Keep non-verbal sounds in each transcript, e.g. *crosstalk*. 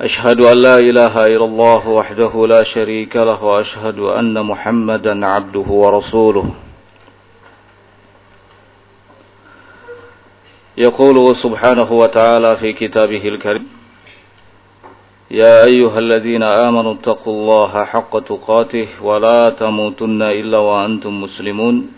أشهد أن لا إله إلا الله وحده لا شريك له وأشهد أن محمدا عبده ورسوله. يقول سبحانه وتعالى في كتابه الكريم يا أيها الذين آمنوا اتقوا الله حق تقاته ولا تموتن إلا وأنتم مسلمون.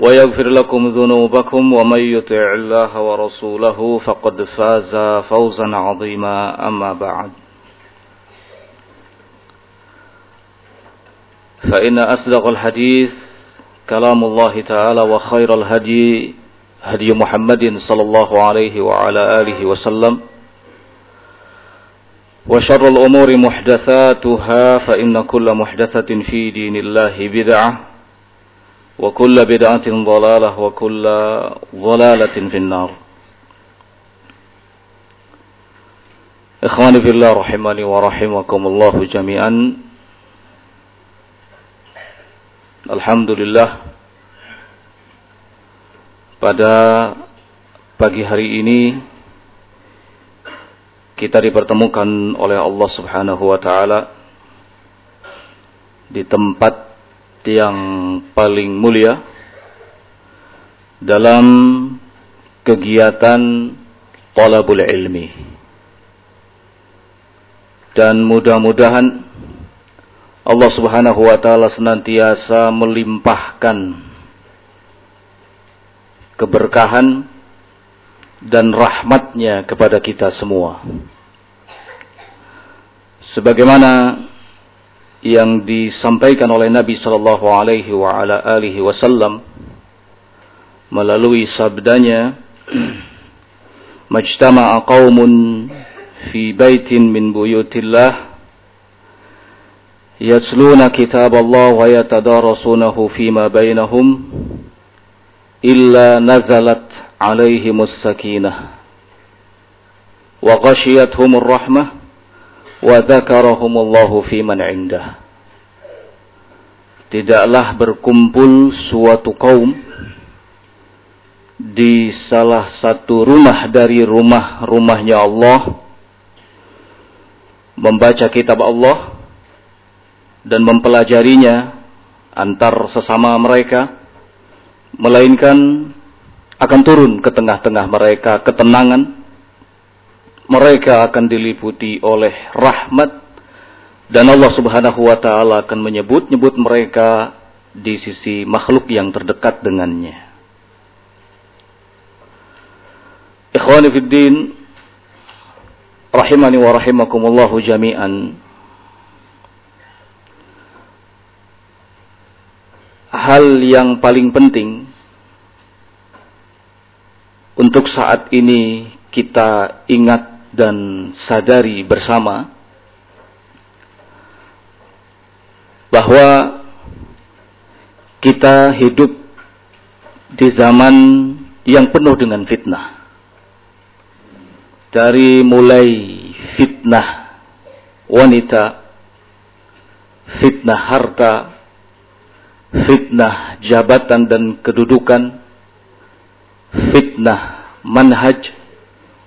ويغفر لكم ذنوبكم ومن يطع الله ورسوله فقد فاز فوزا عظيما. أما بعد فإن أصدق الحديث كلام الله تعالى وخير الهدي هدي محمد صلى الله عليه وعلى آله وسلم وشر الأمور محدثاتها فإن كل محدثة في دين الله بدعة. وكل بدعة ضلالة وكل ضلالة في النار إخواني في الله رحمني ورحمكم الله جميعا Alhamdulillah pada pagi hari ini kita dipertemukan oleh Allah Subhanahu wa taala di tempat yang paling mulia dalam kegiatan talabul ilmi. Dan mudah-mudahan Allah Subhanahu wa taala senantiasa melimpahkan keberkahan dan rahmatnya kepada kita semua. Sebagaimana yang disampaikan oleh Nabi sallallahu alaihi wa ala alihi wasallam melalui sabdanya majtama'a qaumun fi baitin min buyutillah yasluna kitab Allah wa yatadarasunahu fima bainahum illa nazalat alaihimus sakinah wa ghashiyatuhumur rahmah wa fi man indah tidaklah berkumpul suatu kaum di salah satu rumah dari rumah-rumahnya Allah membaca kitab Allah dan mempelajarinya antar sesama mereka melainkan akan turun ke tengah-tengah mereka ketenangan mereka akan diliputi oleh rahmat dan Allah Subhanahu wa taala akan menyebut-nyebut mereka di sisi makhluk yang terdekat dengannya. Ikhwani rahimani wa rahimakumullahu jami'an. Hal yang paling penting untuk saat ini kita ingat dan sadari bersama bahwa kita hidup di zaman yang penuh dengan fitnah. Dari mulai fitnah wanita, fitnah harta, fitnah jabatan dan kedudukan, fitnah manhaj,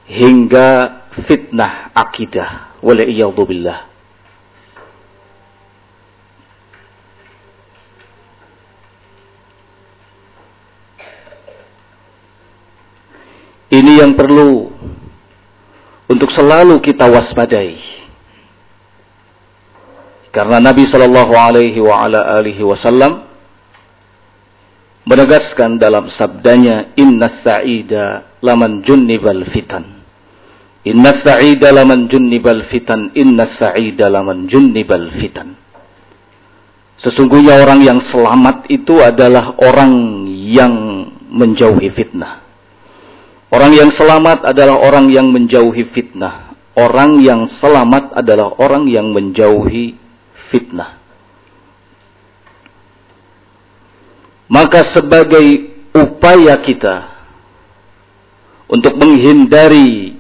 hingga fitnah akidah. Waliyadzubillah ini yang perlu untuk selalu kita waspadai. Karena Nabi Shallallahu Alaihi wa ala alihi Wasallam menegaskan dalam sabdanya, Inna sa'ida laman junnibal fitan. Inna sa'ida laman junnibal fitan. Inna sa'ida laman junnibal fitan. Sesungguhnya orang yang selamat itu adalah orang yang menjauhi fitnah. Orang yang selamat adalah orang yang menjauhi fitnah. Orang yang selamat adalah orang yang menjauhi fitnah. Maka sebagai upaya kita untuk menghindari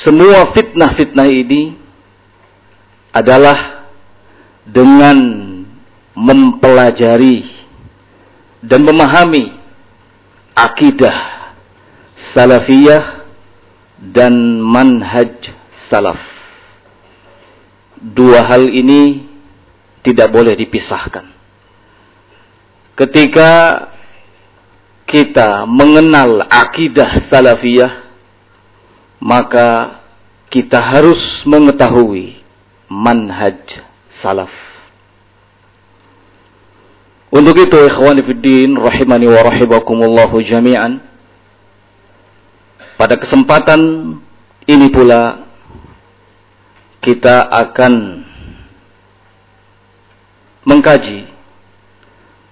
semua fitnah-fitnah ini adalah dengan mempelajari dan memahami akidah salafiyah dan manhaj salaf dua hal ini tidak boleh dipisahkan. Ketika kita mengenal akidah salafiyah, maka kita harus mengetahui manhaj salaf. Untuk itu, ikhwani fiddin, rahimani wa rahimakumullahu jami'an. Pada kesempatan ini pula kita akan mengkaji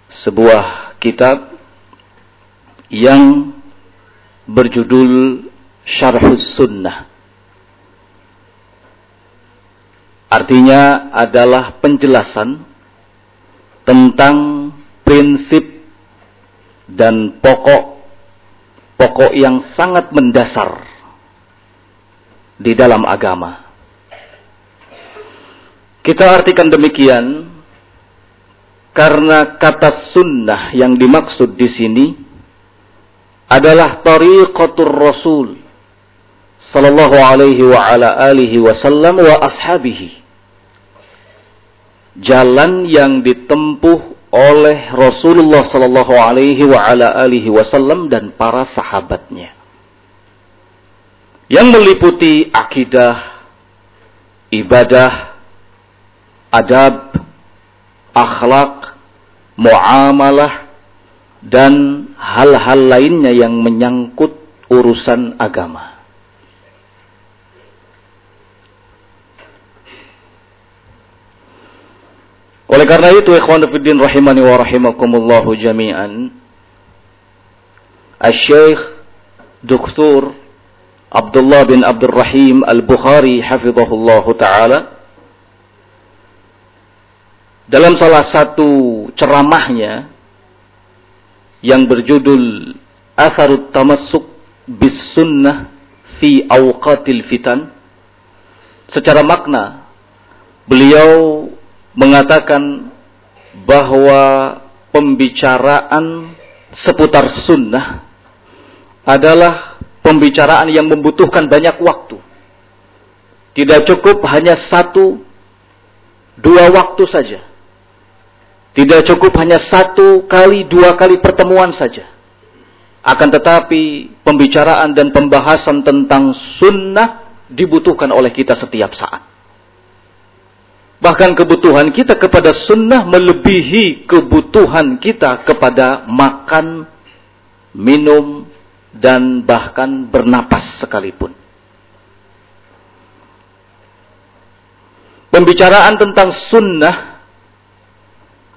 sebuah kitab yang berjudul Syarhus Sunnah. Artinya adalah penjelasan tentang prinsip dan pokok-pokok yang sangat mendasar di dalam agama. Kita artikan demikian karena kata sunnah yang dimaksud di sini adalah tariqatur Rasul sallallahu alaihi wa ala alihi wasallam wa ashabihi. Jalan yang ditempuh oleh Rasulullah sallallahu alaihi wa ala alihi wasallam dan para sahabatnya. Yang meliputi akidah, ibadah, adab, akhlak, muamalah, dan hal-hal lainnya yang menyangkut urusan agama. Oleh karena itu, ikhwan fiddin rahimani wa rahimakumullahu jami'an, Al-Syeikh Dr. Abdullah bin Abdul Rahim Al-Bukhari hafizahullahu taala dalam salah satu ceramahnya yang berjudul Asarut Tamassuk bis Sunnah fi Awqatil Fitan secara makna beliau mengatakan bahwa pembicaraan seputar sunnah adalah pembicaraan yang membutuhkan banyak waktu. Tidak cukup hanya satu, dua waktu saja. Tidak cukup hanya satu kali, dua kali pertemuan saja. Akan tetapi pembicaraan dan pembahasan tentang sunnah dibutuhkan oleh kita setiap saat. Bahkan kebutuhan kita kepada sunnah melebihi kebutuhan kita kepada makan, minum, dan bahkan bernapas sekalipun. Pembicaraan tentang sunnah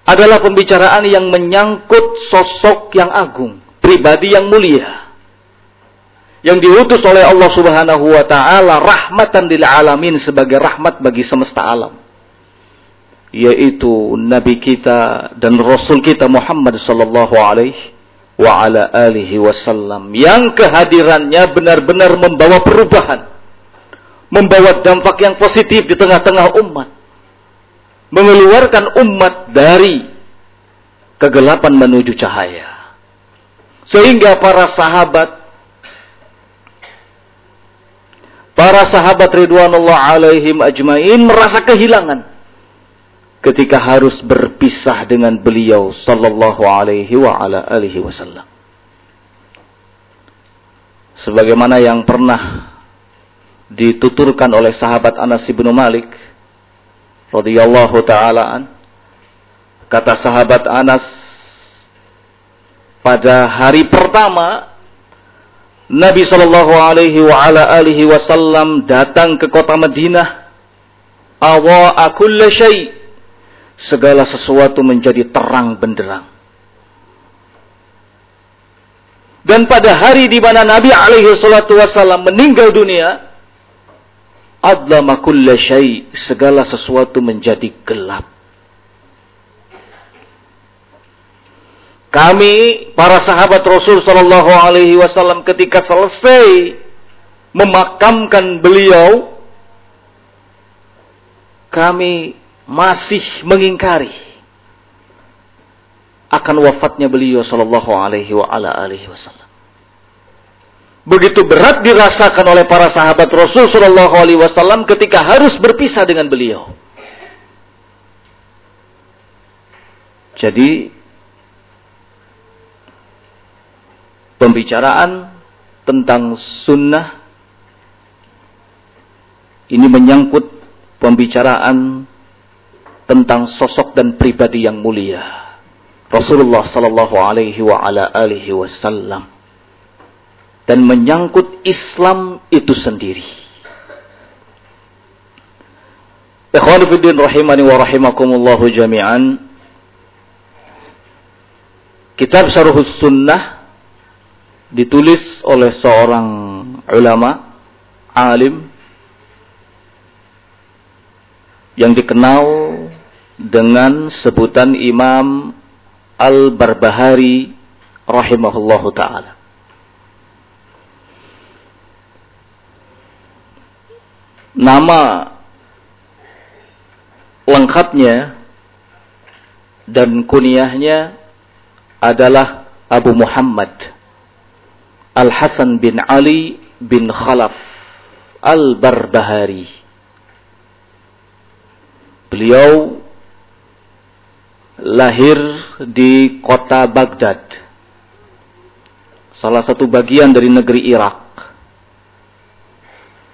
adalah pembicaraan yang menyangkut sosok yang agung, pribadi yang mulia. Yang diutus oleh Allah Subhanahu wa taala rahmatan lil alamin sebagai rahmat bagi semesta alam. Yaitu nabi kita dan rasul kita Muhammad sallallahu alaihi wa ala alihi wasallam yang kehadirannya benar-benar membawa perubahan, membawa dampak yang positif di tengah-tengah umat mengeluarkan umat dari kegelapan menuju cahaya. Sehingga para sahabat para sahabat ridwanullah alaihim ajmain merasa kehilangan ketika harus berpisah dengan beliau sallallahu alaihi wa ala alihi wasallam. Sebagaimana yang pernah dituturkan oleh sahabat Anas bin Malik radhiyallahu taala kata sahabat Anas pada hari pertama Nabi Shallallahu Alaihi wa ala alihi Wasallam datang ke kota Madinah. Awa akulla syai. Segala sesuatu menjadi terang benderang. Dan pada hari di mana Nabi alaihi salatu wasallam meninggal dunia, adlama kulla syai, segala sesuatu menjadi gelap. Kami para sahabat Rasul Shallallahu Alaihi Wasallam ketika selesai memakamkan beliau, kami masih mengingkari akan wafatnya beliau Shallallahu Alaihi Wasallam. Begitu berat dirasakan oleh para sahabat Rasul Shallallahu Alaihi Wasallam ketika harus berpisah dengan beliau. Jadi pembicaraan tentang sunnah ini menyangkut pembicaraan tentang sosok dan pribadi yang mulia Rasulullah sallallahu alaihi wa ala alihi wasallam dan menyangkut Islam itu sendiri. Ikhwan fillah rahimani wa rahimakumullah jami'an. Kitab Syarhus Sunnah ditulis oleh seorang ulama alim yang dikenal dengan sebutan Imam Al-Barbahari rahimahullahu taala. Nama lengkapnya dan kunyahnya adalah Abu Muhammad Al-Hasan bin Ali bin Khalaf Al-Barbahari. Beliau lahir di kota Baghdad. Salah satu bagian dari negeri Irak.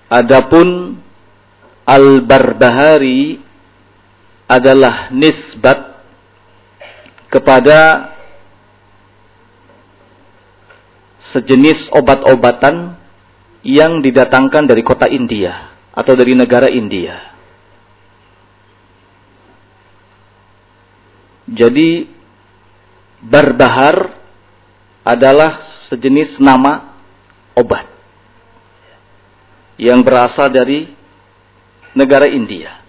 Adapun Al-Barbahari adalah nisbat kepada sejenis obat-obatan yang didatangkan dari kota India atau dari negara India. Jadi barbahar adalah sejenis nama obat yang berasal dari negara India.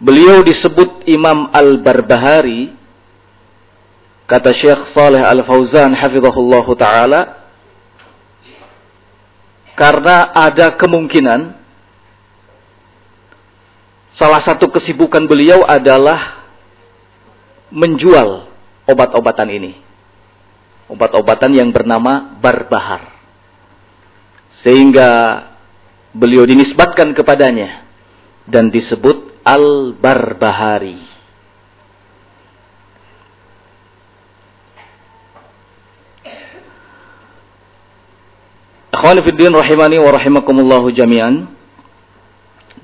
Beliau disebut Imam Al-Barbahari Kata Syekh Saleh Al-Fauzan hafizahullah taala karena ada kemungkinan salah satu kesibukan beliau adalah menjual obat-obatan ini. Obat-obatan yang bernama barbahar. Sehingga beliau dinisbatkan kepadanya dan disebut al-barbahari. Akhwani fiddin rahimani wa rahimakumullahu jami'an.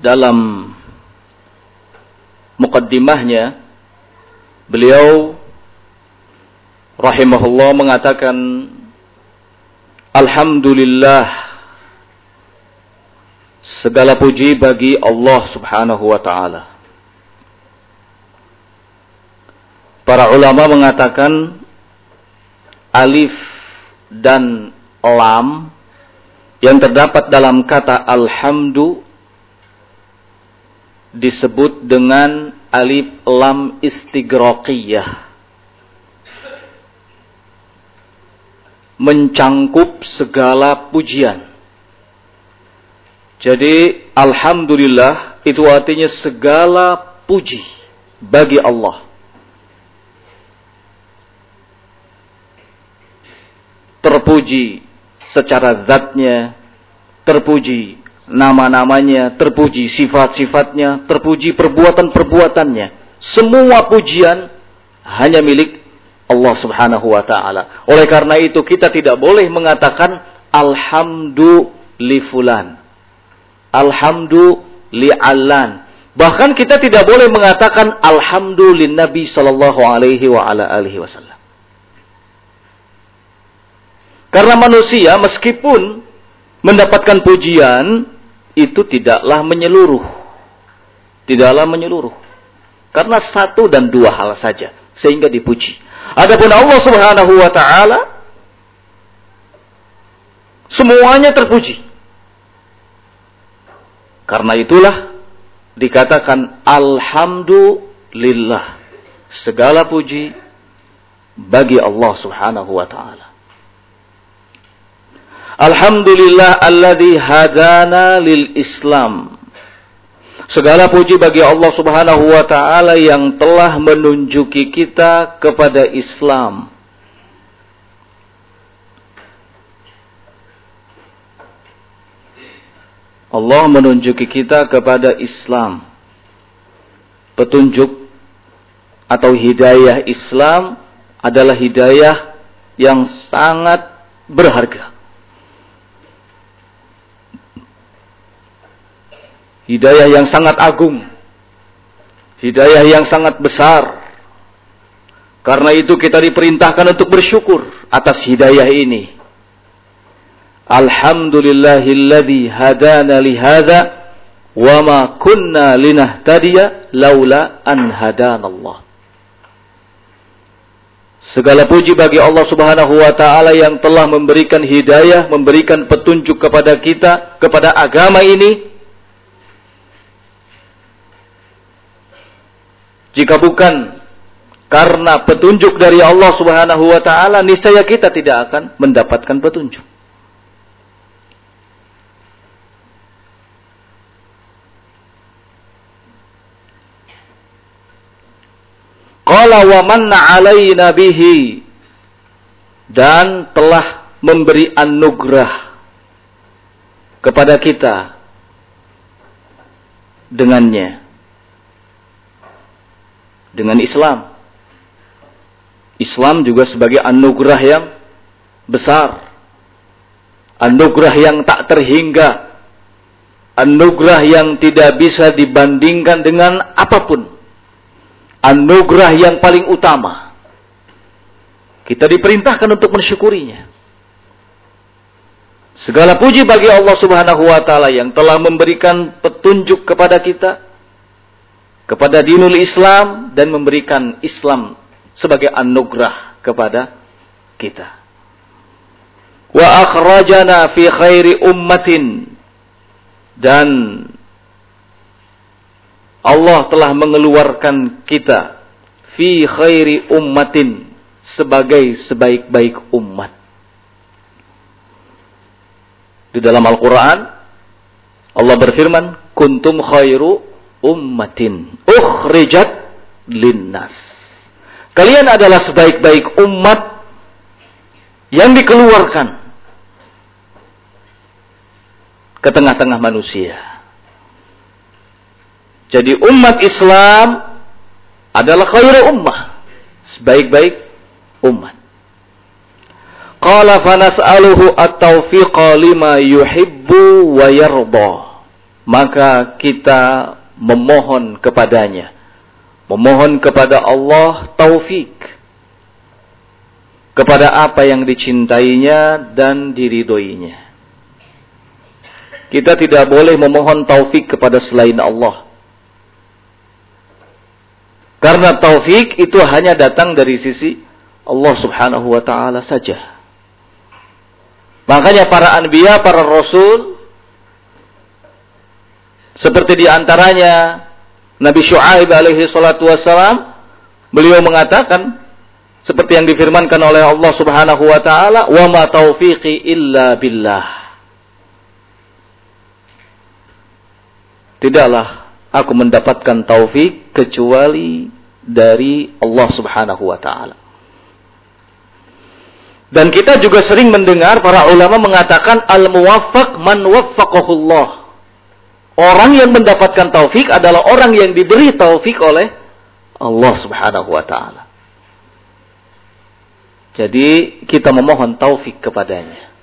Dalam mukaddimahnya beliau rahimahullah mengatakan Alhamdulillah segala puji bagi Allah Subhanahu wa taala. Para ulama mengatakan alif dan lam yang terdapat dalam kata alhamdu disebut dengan alif lam istigraqiyah. Mencangkup segala pujian. Jadi alhamdulillah itu artinya segala puji bagi Allah. Terpuji secara zatnya terpuji nama-namanya, terpuji sifat-sifatnya, terpuji perbuatan-perbuatannya. Semua pujian hanya milik Allah Subhanahu wa taala. Oleh karena itu kita tidak boleh mengatakan alhamdu li fulan. Alhamdu li'allan. Bahkan kita tidak boleh mengatakan alhamdulillah Nabi sallallahu alaihi wa ala alihi wasallam. Karena manusia meskipun mendapatkan pujian itu tidaklah menyeluruh. Tidaklah menyeluruh. Karena satu dan dua hal saja sehingga dipuji. Adapun Allah Subhanahu wa taala semuanya terpuji. Karena itulah dikatakan alhamdulillah. Segala puji bagi Allah Subhanahu wa taala. Alhamdulillah alladhi hadana lil Islam. Segala puji bagi Allah Subhanahu wa taala yang telah menunjuki kita kepada Islam. Allah menunjuki kita kepada Islam. Petunjuk atau hidayah Islam adalah hidayah yang sangat berharga. Hidayah yang sangat agung. Hidayah yang sangat besar. Karena itu kita diperintahkan untuk bersyukur atas hidayah ini. Alhamdulillahilladzi hadana lihada wa ma kunna linahtadiya laula an hadanallah. Segala puji bagi Allah Subhanahu wa taala yang telah memberikan hidayah, memberikan petunjuk kepada kita kepada agama ini Jika bukan karena petunjuk dari Allah Subhanahu wa taala, niscaya kita tidak akan mendapatkan petunjuk. Qala wa manna alaina bihi dan telah memberi anugerah kepada kita dengannya dengan Islam. Islam juga sebagai anugerah yang besar. Anugerah yang tak terhingga. Anugerah yang tidak bisa dibandingkan dengan apa pun. Anugerah yang paling utama. Kita diperintahkan untuk mensyukurinya. Segala puji bagi Allah Subhanahu wa taala yang telah memberikan petunjuk kepada kita kepada dinul Islam dan memberikan Islam sebagai anugerah kepada kita. Wa akhrajana fi khairi ummatin dan Allah telah mengeluarkan kita fi khairi ummatin sebagai sebaik-baik umat. Di dalam Al-Quran Allah berfirman, kuntum khairu ummatin ukhrijat linnas. Kalian adalah sebaik-baik umat yang dikeluarkan ke tengah-tengah manusia. Jadi umat Islam adalah khairu ummah, sebaik-baik umat. Qala fanas'aluhu at-taufiqa lima yuhibbu wa. Maka kita memohon kepadanya. Memohon kepada Allah taufik. Kepada apa yang dicintainya dan diridoinya. Kita tidak boleh memohon taufik kepada selain Allah. Karena taufik itu hanya datang dari sisi Allah subhanahu wa ta'ala saja. Makanya para anbiya, para rasul, seperti di antaranya Nabi Shu'aib alaihi salatu wassalam, beliau mengatakan seperti yang difirmankan oleh Allah Subhanahu wa taala, "Wa ma taufiqi illa billah." Tidaklah aku mendapatkan taufik kecuali dari Allah Subhanahu wa taala. Dan kita juga sering mendengar para ulama mengatakan al-muwaffaq man waffaqahu Allah. Orang yang mendapatkan taufik adalah orang yang diberi taufik oleh Allah Subhanahu wa taala. Jadi kita memohon taufik kepadanya.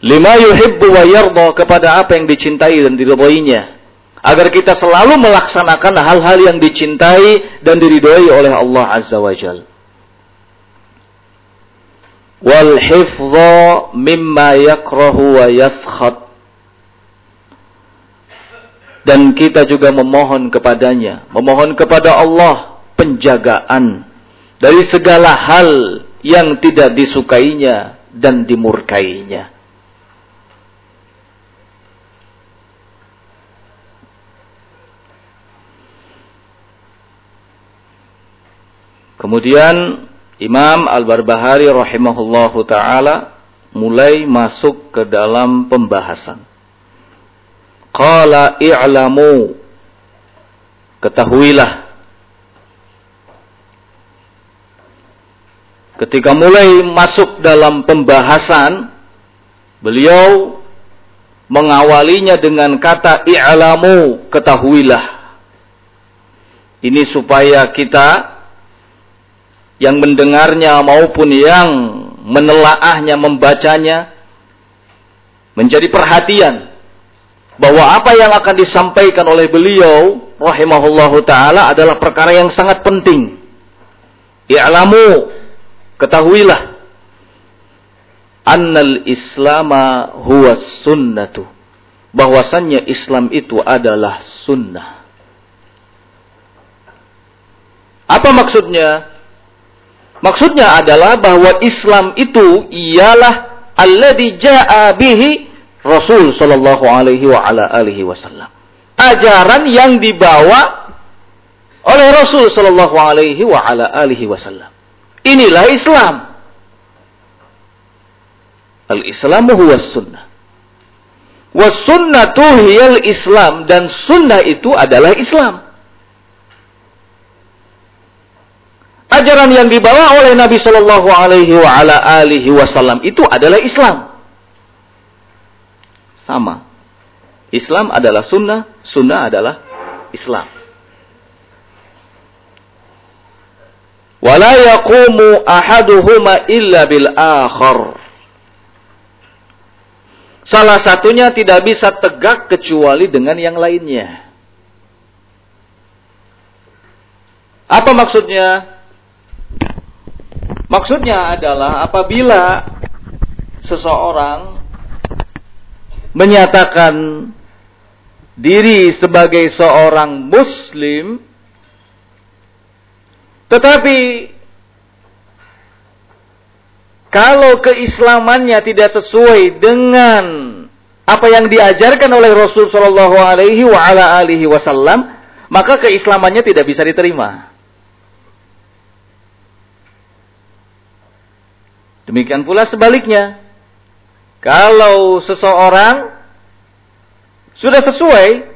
Lima yuhibbu wa yarda kepada apa yang dicintai dan diridhoinya. agar kita selalu melaksanakan hal-hal yang dicintai dan diridhoi oleh Allah Azza wa Jalla. Wal hifdha mimma yakrahu wa yaskhat. Dan kita juga memohon kepadanya, memohon kepada Allah penjagaan dari segala hal yang tidak disukainya dan dimurkainya. Kemudian Imam Al-Barbahari rahimahullahu taala mulai masuk ke dalam pembahasan. Qala i'lamu. Ketahuilah. Ketika mulai masuk dalam pembahasan beliau mengawalinya dengan kata i'lamu ketahuilah. Ini supaya kita yang mendengarnya maupun yang menelaahnya, membacanya, menjadi perhatian bahwa apa yang akan disampaikan oleh beliau rahimahullahu taala adalah perkara yang sangat penting. I'lamu ketahuilah annal islama huwa sunnatu bahwasannya Islam itu adalah sunnah. Apa maksudnya? Maksudnya adalah bahwa Islam itu ialah alladhi ja'a bihi Rasul sallallahu alaihi wa ala wasallam. Ajaran yang dibawa oleh Rasul sallallahu alaihi wa ala wasallam. Inilah Islam. Al-Islamu huwa sunnah. Was sunnatu hiyal Islam dan sunnah itu adalah Islam. ajaran yang dibawa oleh Nabi Shallallahu Alaihi Wasallam itu adalah Islam. Sama. Islam adalah sunnah, sunnah adalah Islam. Wala yaqumu ahaduhuma illa bil akhar. Salah satunya tidak bisa tegak kecuali dengan yang lainnya. Apa maksudnya? Maksudnya adalah apabila seseorang menyatakan diri sebagai seorang muslim tetapi kalau keislamannya tidak sesuai dengan apa yang diajarkan oleh Rasul Shallallahu Alaihi Wasallam, maka keislamannya tidak bisa diterima. Demikian pula sebaliknya. Kalau seseorang sudah sesuai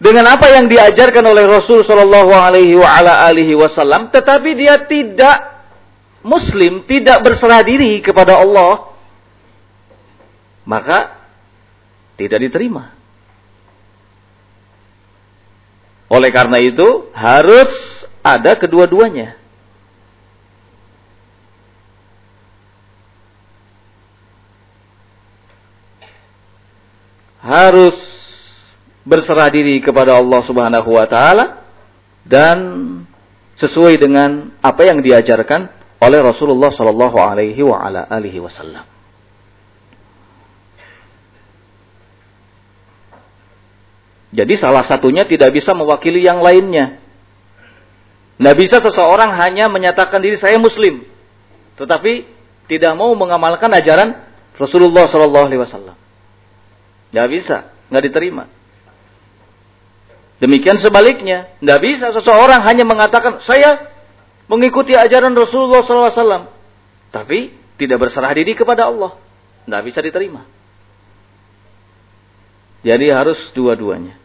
dengan apa yang diajarkan oleh Rasul Shallallahu Alaihi Wasallam, tetapi dia tidak Muslim, tidak berserah diri kepada Allah, maka tidak diterima. Oleh karena itu harus ada kedua-duanya. Harus berserah diri kepada Allah Subhanahu wa taala dan sesuai dengan apa yang diajarkan oleh Rasulullah sallallahu alaihi wa ala alihi wasallam. Jadi salah satunya tidak bisa mewakili yang lainnya. Tidak bisa seseorang hanya menyatakan diri saya muslim. Tetapi tidak mau mengamalkan ajaran Rasulullah Sallallahu Alaihi Wasallam. Nggak bisa, nggak diterima. Demikian sebaliknya, nggak bisa seseorang hanya mengatakan saya mengikuti ajaran Rasulullah SAW, tapi tidak berserah diri kepada Allah, nggak bisa diterima. Jadi harus dua-duanya.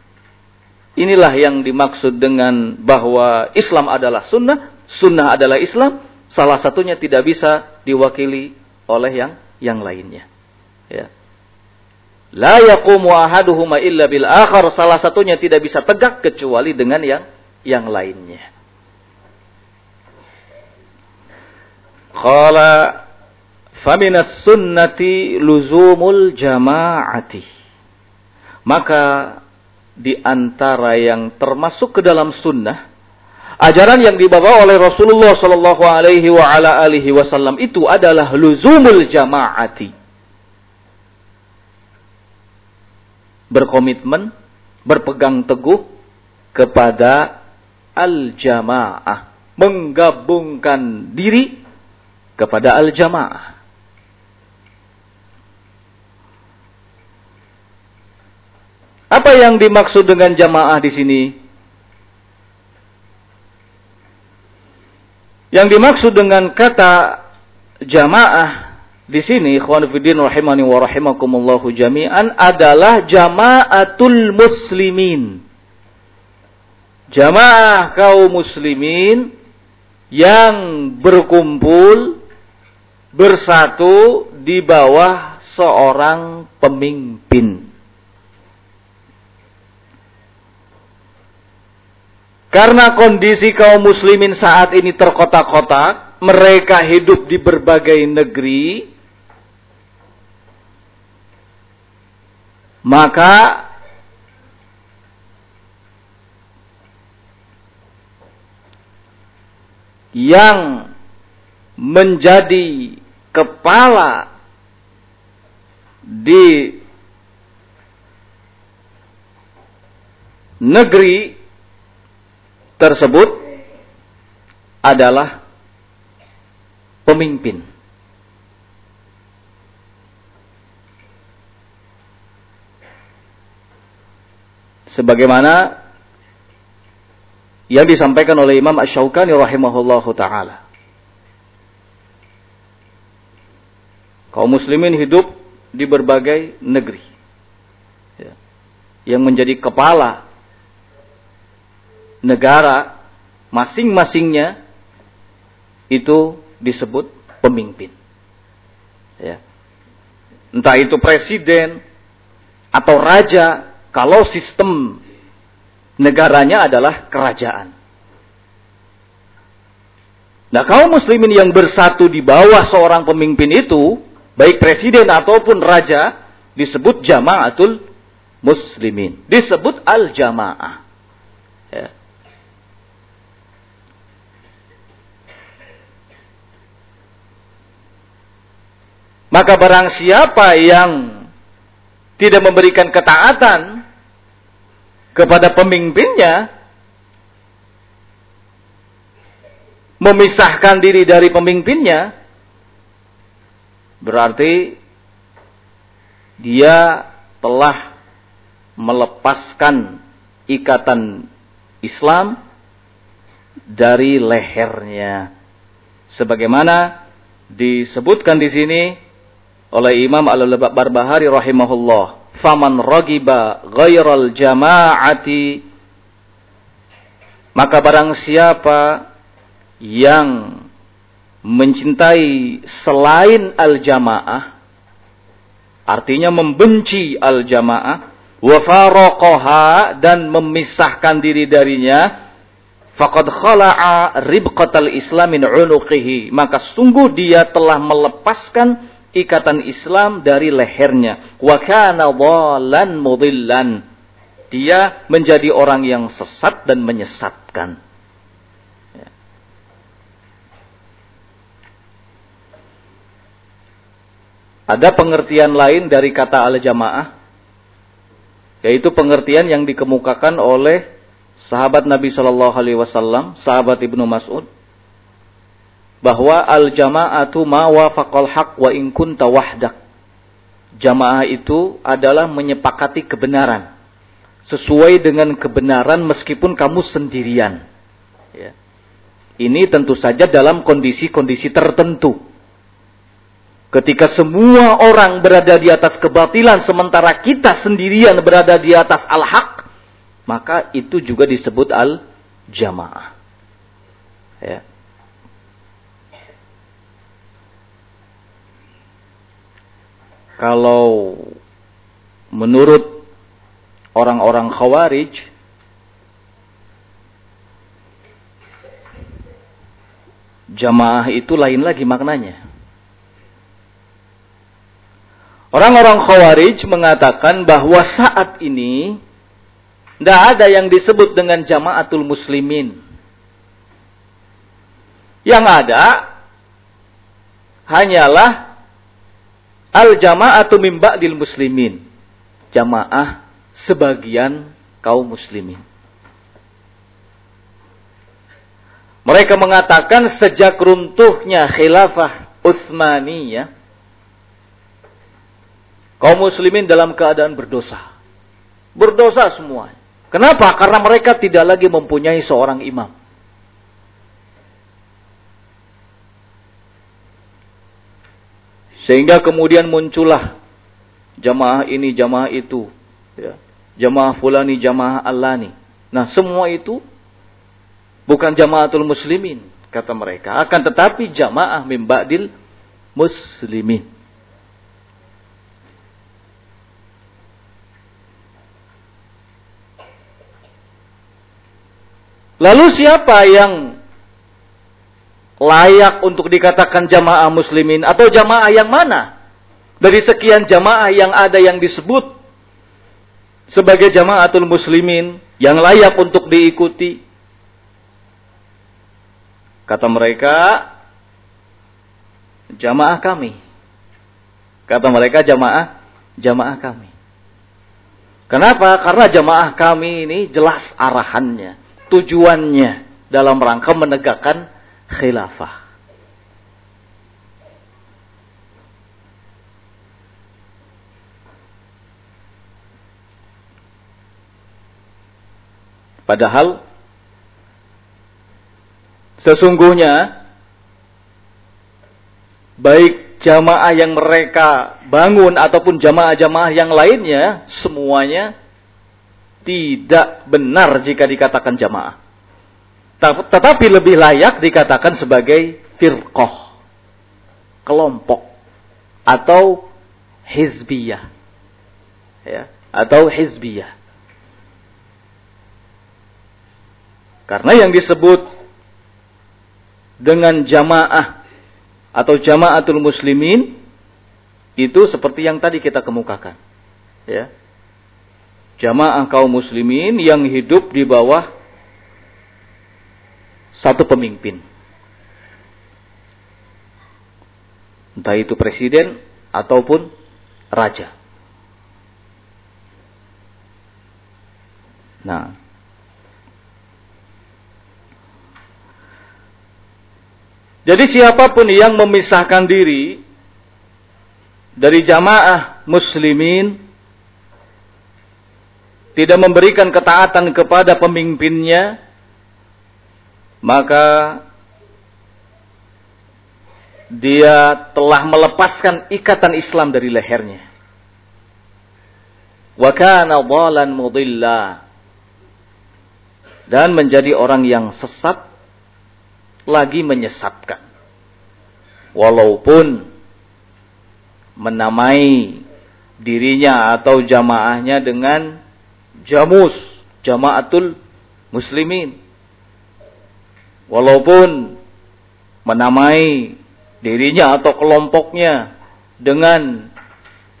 Inilah yang dimaksud dengan bahwa Islam adalah sunnah, sunnah adalah Islam, salah satunya tidak bisa diwakili oleh yang yang lainnya. Ya. La yaqumu ahaduhuma illa bil akhar. Salah satunya tidak bisa tegak kecuali dengan yang yang lainnya. Qala faminas sunnati luzumul jama'ati. Maka di antara yang termasuk ke dalam sunnah, ajaran yang dibawa oleh Rasulullah Shallallahu Alaihi wa ala alihi Wasallam itu adalah luzumul jamaati. Berkomitmen, berpegang teguh kepada al-jamaah. Menggabungkan diri kepada al-jamaah. Apa yang dimaksud dengan jamaah di sini? Yang dimaksud dengan kata jamaah di sini, ikhwan fillah rahimani wa rahimakumullahu jami'an adalah jamaatul muslimin. Jamaah kaum muslimin yang berkumpul bersatu di bawah seorang pemimpin. Karena kondisi kaum muslimin saat ini terkotak-kotak, mereka hidup di berbagai negeri, maka yang menjadi kepala di negeri tersebut adalah pemimpin. Sebagaimana yang disampaikan oleh Imam Ash-Shawqani rahimahullahu taala. Kaum muslimin hidup di berbagai negeri. Ya. Yang menjadi kepala negara masing-masingnya itu disebut pemimpin. Ya. Entah itu presiden atau raja, kalau sistem negaranya adalah kerajaan. Nah, kaum muslimin yang bersatu di bawah seorang pemimpin itu, baik presiden ataupun raja, disebut jamaatul muslimin. Disebut al-jamaah. Ya. Maka barang siapa yang tidak memberikan ketaatan kepada pemimpinnya, memisahkan diri dari pemimpinnya, berarti dia telah melepaskan ikatan Islam dari lehernya. Sebagaimana disebutkan di sini oleh Imam Al-Barbahari rahimahullah faman ragiba ghairal jama'ati maka barang siapa yang mencintai selain al-jamaah artinya membenci al-jamaah wa faraqaha dan memisahkan diri darinya faqad khala'a ribqatal islamin unuqihi maka sungguh dia telah melepaskan ikatan Islam dari lehernya. Wa kana dhalan mudillan. Dia menjadi orang yang sesat dan menyesatkan. Ada pengertian lain dari kata al-jamaah yaitu pengertian yang dikemukakan oleh sahabat Nabi Shallallahu alaihi wasallam, sahabat Ibnu Mas'ud bahwa al jama'atu ma wafaqal haq wa in kunta wahdak. Jamaah itu adalah menyepakati kebenaran sesuai dengan kebenaran meskipun kamu sendirian. Ya. Ini tentu saja dalam kondisi-kondisi tertentu. Ketika semua orang berada di atas kebatilan sementara kita sendirian berada di atas al-haq, maka itu juga disebut al-jamaah. Ya. Kalau menurut orang-orang khawarij jamaah itu lain lagi maknanya. Orang-orang khawarij mengatakan bahwa saat ini Tidak ada yang disebut dengan jamaatul muslimin. Yang ada hanyalah al-jama'atu min ba'dil muslimin. Jamaah sebagian kaum muslimin. Mereka mengatakan sejak runtuhnya khilafah Utsmaniyah kaum muslimin dalam keadaan berdosa. Berdosa semua. Kenapa? Karena mereka tidak lagi mempunyai seorang imam. Sehingga kemudian muncullah jamaah ini, jamaah itu. Ya. Jamaah fulani, jamaah allani. Nah semua itu bukan jamaatul muslimin, kata mereka. Akan tetapi jamaah mimba'dil muslimin. Lalu siapa yang layak untuk dikatakan jamaah muslimin atau jamaah yang mana? Dari sekian jamaah yang ada yang disebut sebagai jamaatul muslimin yang layak untuk diikuti. Kata mereka, jamaah kami. Kata mereka jamaah, jamaah kami. Kenapa? Karena jamaah kami ini jelas arahannya tujuannya dalam rangka menegakkan khilafah. Padahal sesungguhnya baik jamaah yang mereka bangun ataupun jamaah-jamaah yang lainnya semuanya tidak benar jika dikatakan jamaah. Tetapi lebih layak dikatakan sebagai firqoh. Kelompok. Atau hizbiyah. Ya, atau hizbiyah. Karena yang disebut dengan jamaah atau jamaatul muslimin itu seperti yang tadi kita kemukakan. Ya jamaah kaum muslimin yang hidup di bawah satu pemimpin. Entah itu presiden ataupun raja. Nah, jadi siapa pun yang memisahkan diri dari jamaah muslimin tidak memberikan ketaatan kepada pemimpinnya, maka dia telah melepaskan ikatan Islam dari lehernya. Wa kana dhalan mudilla. Dan menjadi orang yang sesat lagi menyesatkan. Walaupun menamai dirinya atau jamaahnya dengan jamus, jamaatul muslimin. Walaupun menamai dirinya atau kelompoknya dengan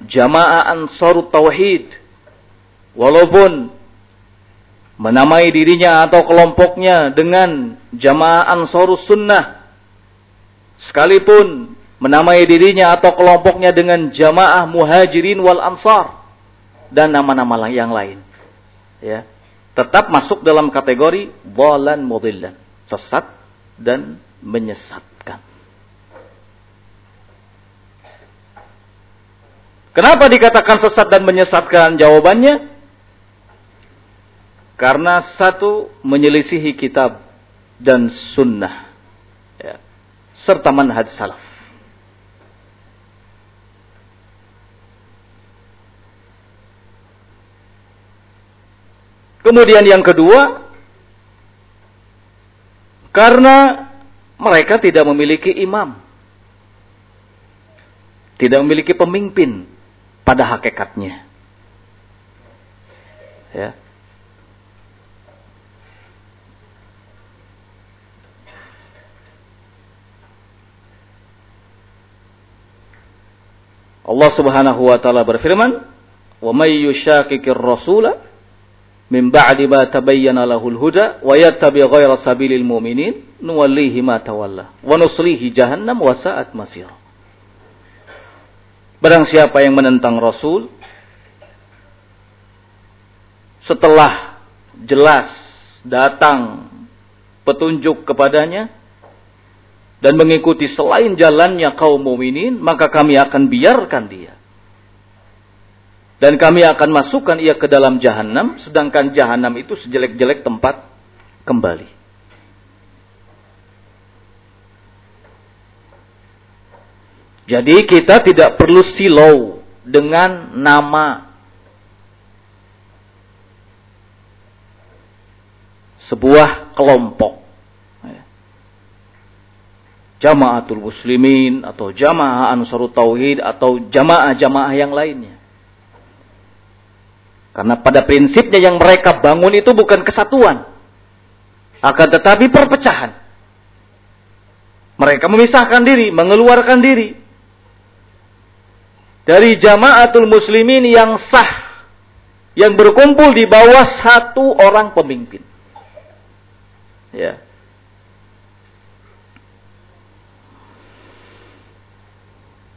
jamaah ansarut tauhid. Walaupun menamai dirinya atau kelompoknya dengan jamaah ansarus sunnah. Sekalipun menamai dirinya atau kelompoknya dengan jamaah muhajirin wal ansar. Dan nama-nama yang lain ya tetap masuk dalam kategori dhalan mudillan, sesat dan menyesatkan. Kenapa dikatakan sesat dan menyesatkan? Jawabannya karena satu menyelisihi kitab dan sunnah ya, serta manhaj salaf. Kemudian yang kedua, karena mereka tidak memiliki imam. Tidak memiliki pemimpin pada hakikatnya. Ya. Allah Subhanahu wa taala berfirman, "Wa may yushaqiqir rasula min ba'di ma tabayyana lahul huda wa yattabi ghayra sabilil mu'minin nuwallihi ma tawalla wa nuslihi jahannam wa sa'at masir. Barang siapa yang menentang Rasul setelah jelas datang petunjuk kepadanya dan mengikuti selain jalannya kaum mukminin, maka kami akan biarkan dia dan kami akan masukkan ia ke dalam jahanam, sedangkan jahanam itu sejelek-jelek tempat kembali. Jadi kita tidak perlu silau dengan nama sebuah kelompok. Jamaatul Muslimin atau Jamaah Ansarut Tauhid atau jamaah-jamaah yang lainnya. Karena pada prinsipnya yang mereka bangun itu bukan kesatuan. Akan tetapi perpecahan. Mereka memisahkan diri, mengeluarkan diri. Dari jamaatul muslimin yang sah. Yang berkumpul di bawah satu orang pemimpin. Ya.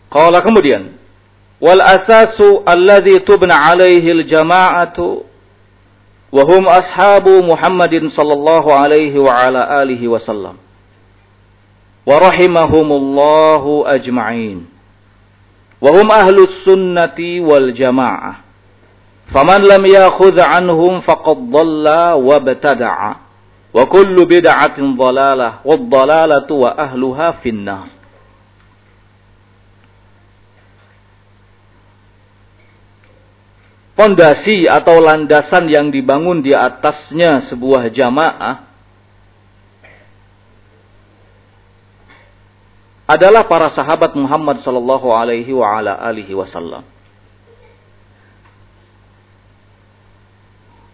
Kalau kemudian wal asasu alladhi tubna alaihi al jama'atu wa hum ashabu Muhammadin sallallahu alaihi wa ala alihi wasallam wa rahimahumullahu ajma'in wa hum ahlus sunnati wal jama'ah faman lam yakhudh anhum faqad dhalla wa btada'a wa kullu bid'atin dhalalah wad dhalalatu wa ahluha finnar pondasi atau landasan yang dibangun di atasnya sebuah jamaah adalah para sahabat Muhammad sallallahu alaihi wa ala alihi wasallam.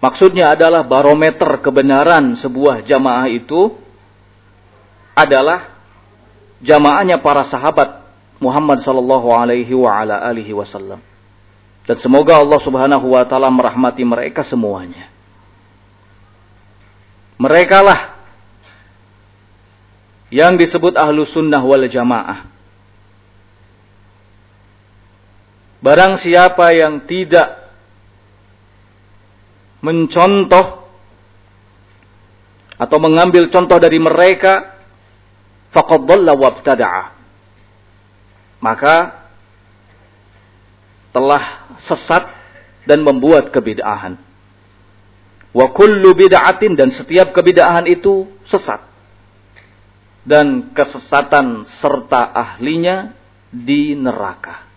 Maksudnya adalah barometer kebenaran sebuah jamaah itu adalah jamaahnya para sahabat Muhammad sallallahu alaihi wa ala alihi wasallam. Dan semoga Allah subhanahu wa ta'ala merahmati mereka semuanya. Mereka lah yang disebut ahlu sunnah wal jamaah. Barang siapa yang tidak mencontoh atau mengambil contoh dari mereka, faqad dhalla. Maka telah sesat dan membuat kebid'ahan. Wa kullu bid'atin dan setiap kebid'ahan itu sesat. Dan kesesatan serta ahlinya di neraka.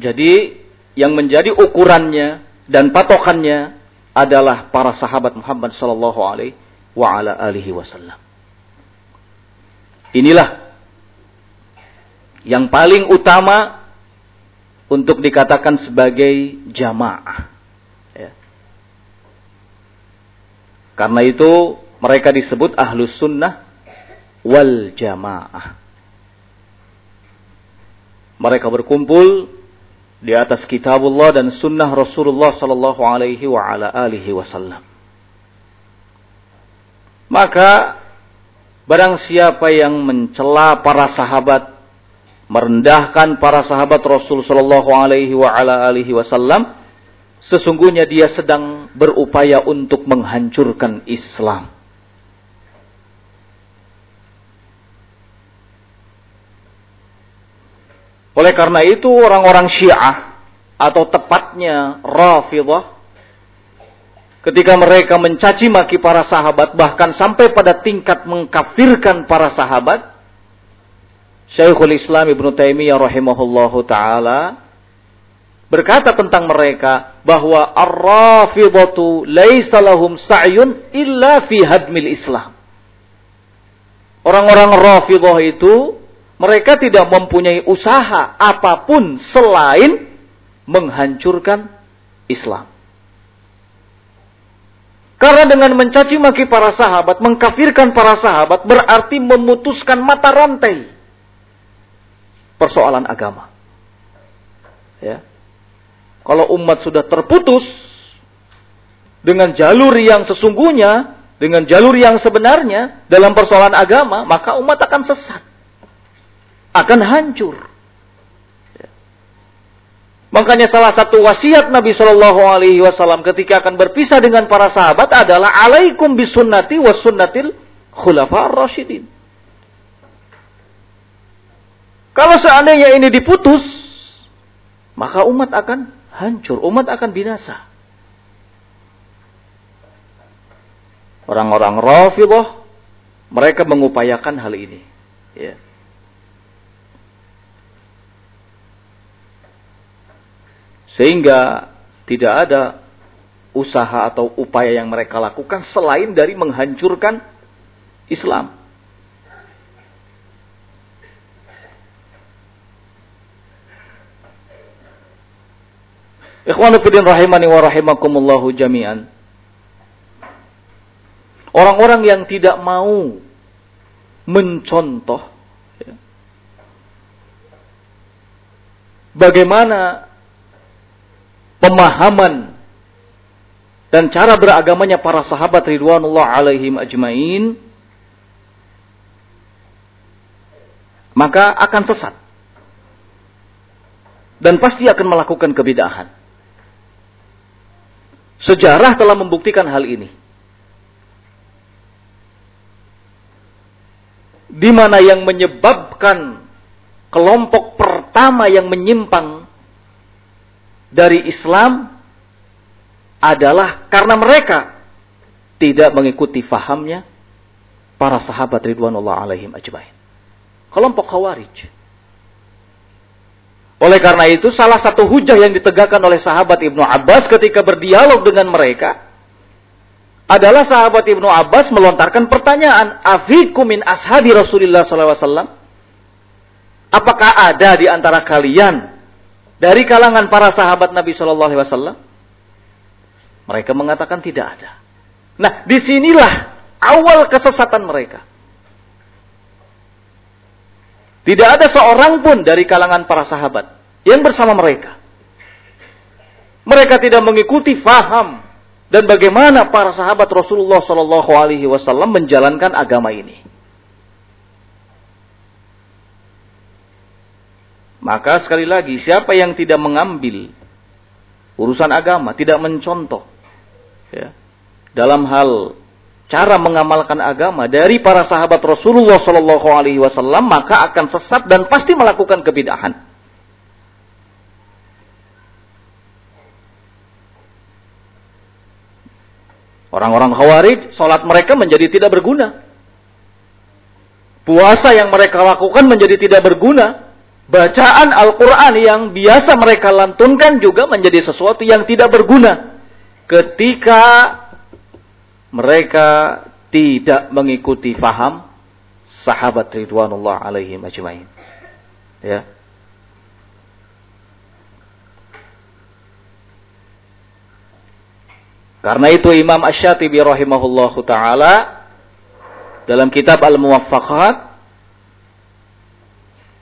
Jadi yang menjadi ukurannya dan patokannya adalah para sahabat Muhammad sallallahu alaihi wa ala alihi wasallam. Inilah yang paling utama untuk dikatakan sebagai jamaah. Ya. Karena itu mereka disebut ahlus sunnah wal jamaah. Mereka berkumpul di atas kitabullah dan sunnah Rasulullah sallallahu alaihi wa ala alihi wasallam. Maka barang siapa yang mencela para sahabat, merendahkan para sahabat Rasul sallallahu alaihi wa ala alihi wasallam, sesungguhnya dia sedang berupaya untuk menghancurkan Islam. Oleh karena itu orang-orang Syiah atau tepatnya Rafidah ketika mereka mencaci maki para sahabat bahkan sampai pada tingkat mengkafirkan para sahabat Syekhul Islam Ibn Taimiyah rahimahullahu taala berkata tentang mereka bahwa ar-rafidatu laisa lahum sa'yun illa fi hadmil Islam. Orang-orang Rafidah itu mereka tidak mempunyai usaha apa pun selain menghancurkan Islam. Karena dengan mencaci maki para sahabat, mengkafirkan para sahabat, berarti memutuskan mata rantai persoalan agama. Ya. Kalau umat sudah terputus dengan jalur yang sesungguhnya, dengan jalur yang sebenarnya dalam persoalan agama, maka umat akan sesat. Akan hancur. Makanya salah satu wasiat Nabi Shallallahu Alaihi Wasallam ketika akan berpisah dengan para sahabat adalah alaikum bisunnati was sunnatil khulafa rasyidin. Kalau seandainya ini diputus, maka umat akan hancur, umat akan binasa. Orang-orang Rafidhah mereka mengupayakan hal ini. Ya. Sehingga tidak ada usaha atau upaya yang mereka lakukan selain dari menghancurkan Islam. Ikhwanu fillah rahimani wa rahimakumullahu jami'an. Orang-orang yang tidak mau mencontoh ya, bagaimana pemahaman dan cara beragamanya para sahabat ridwanullah alaihim ajmain maka akan sesat dan pasti akan melakukan kebidahan. Sejarah telah membuktikan hal ini. Di mana yang menyebabkan kelompok pertama yang menyimpang dari Islam adalah karena mereka tidak mengikuti fahamnya para sahabat ridwanullah alaihim ajmain. Kelompok Khawarij. Oleh karena itu salah satu hujah yang ditegakkan oleh sahabat Ibnu Abbas ketika berdialog dengan mereka adalah sahabat Ibnu Abbas melontarkan pertanyaan, "Afikum min ashabi Rasulullah SAW?" Apakah ada di antara kalian dari kalangan para sahabat Nabi Shallallahu Alaihi Wasallam? Mereka mengatakan tidak ada. Nah, di sinilah awal kesesatan mereka. Tidak ada seorang pun dari kalangan para sahabat yang bersama mereka. Mereka tidak mengikuti faham dan bagaimana para sahabat Rasulullah Shallallahu Alaihi Wasallam menjalankan agama ini. Maka sekali lagi, siapa yang tidak mengambil urusan agama, tidak mencontoh ya, dalam hal cara mengamalkan agama dari para sahabat Rasulullah Shallallahu Alaihi Wasallam, maka akan sesat dan pasti melakukan kebidahan. Orang-orang khawarij, sholat mereka menjadi tidak berguna. Puasa yang mereka lakukan menjadi tidak berguna bacaan Al-Quran yang biasa mereka lantunkan juga menjadi sesuatu yang tidak berguna ketika mereka tidak mengikuti faham sahabat ridwanullah alaihi majma'in. Ya. Karena itu Imam Ash-Shatibi rahimahullahu taala dalam kitab Al-Muwaffaqat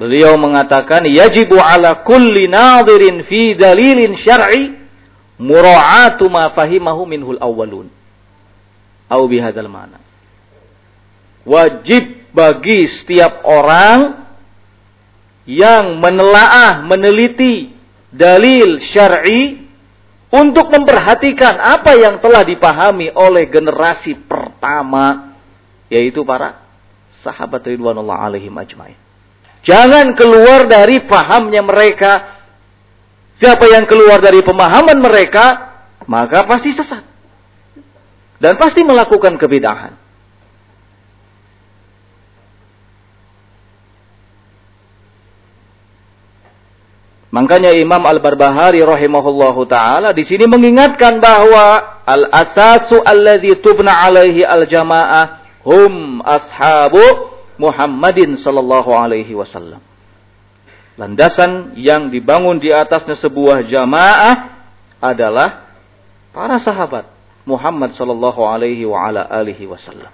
Beliau mengatakan yajibu ala kulli nadirin fi dalilin syar'i mura'atu ma fahimahu minhul awwalun. Au bihadzal mana. Wajib bagi setiap orang yang menelaah, meneliti dalil syar'i untuk memperhatikan apa yang telah dipahami oleh generasi pertama yaitu para sahabat ridwanullah alaihim ajmain. Jangan keluar dari pahamnya mereka. Siapa yang keluar dari pemahaman mereka, maka pasti sesat. Dan pasti melakukan kebidahan. Makanya Imam Al-Barbahari rahimahullahu taala di sini mengingatkan bahwa al-asasu alladhi tubna alaihi al-jamaah hum ashabu Muhammadin sallallahu alaihi wasallam. Landasan yang dibangun di atasnya sebuah jamaah adalah para sahabat Muhammad sallallahu alaihi wa ala alihi wasallam.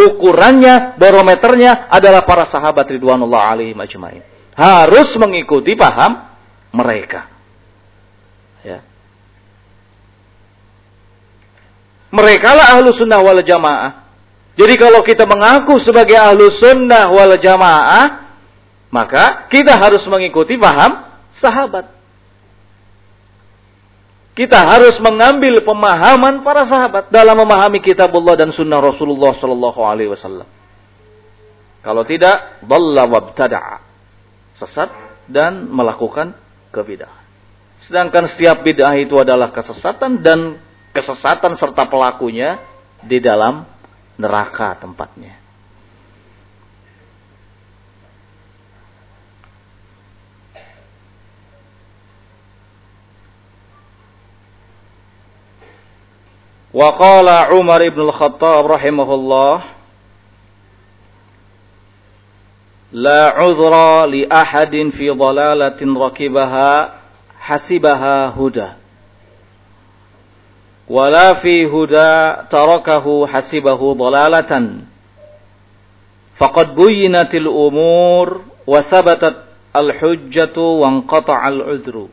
Ukurannya, barometernya adalah para sahabat ridwanullah alaihi majma'in. Harus mengikuti paham mereka. Ya. Mereka lah ahlu sunnah wal jamaah. Jadi kalau kita mengaku sebagai ahlu sunnah wal jamaah, maka kita harus mengikuti paham sahabat. Kita harus mengambil pemahaman para sahabat dalam memahami kitabullah dan sunnah Rasulullah sallallahu alaihi wasallam. Kalau tidak, dhalla wabtada'a. Sesat dan melakukan kebidahan. Sedangkan setiap bid'ah itu adalah kesesatan dan kesesatan serta pelakunya di dalam neraka tempatnya. Wa Umar ibn al-Khattab rahimahullah La عذر li ahadin fi dhalalatin rakibaha hasibaha huda wala fi huda tarakahu hasibahu ضلالة faqad بينت umur wa الحجة al hujjatu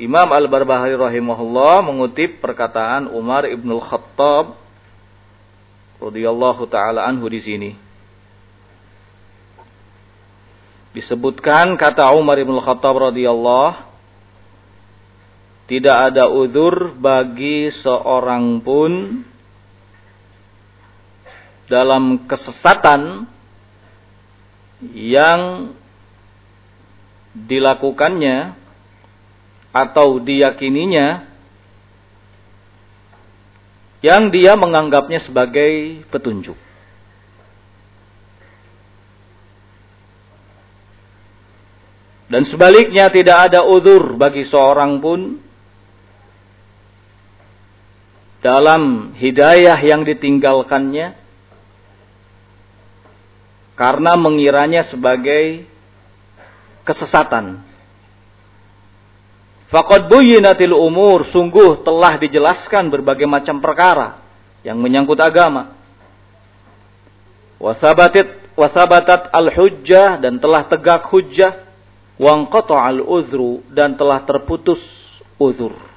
Imam Al-Barbahari rahimahullah mengutip perkataan Umar Ibn Khattab radhiyallahu taala anhu di sini. Disebutkan kata Umar Ibn Khattab radhiyallahu tidak ada uzur bagi seorang pun dalam kesesatan yang dilakukannya atau diyakininya yang dia menganggapnya sebagai petunjuk. Dan sebaliknya tidak ada uzur bagi seorang pun dalam hidayah yang ditinggalkannya karena mengiranya sebagai kesesatan Faqad buyinatil umur, sungguh telah dijelaskan berbagai macam perkara yang menyangkut agama. Wasabatit wasabatat al-hujjah dan telah tegak hujjah, wangqata al-uzru dan telah terputus uzur.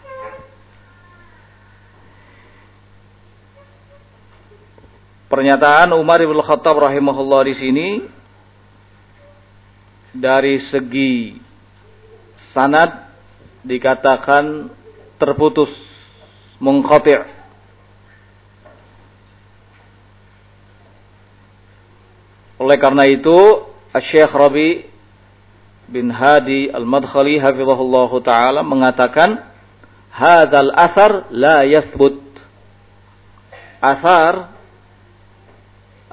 Pernyataan Umar bin Khattab rahimahullah di sini dari segi sanad dikatakan terputus mengqati' oleh karena itu Syekh Rabi bin Hadi Al-Madkhali hafizahullah taala mengatakan hadzal athar la yathbut. Asar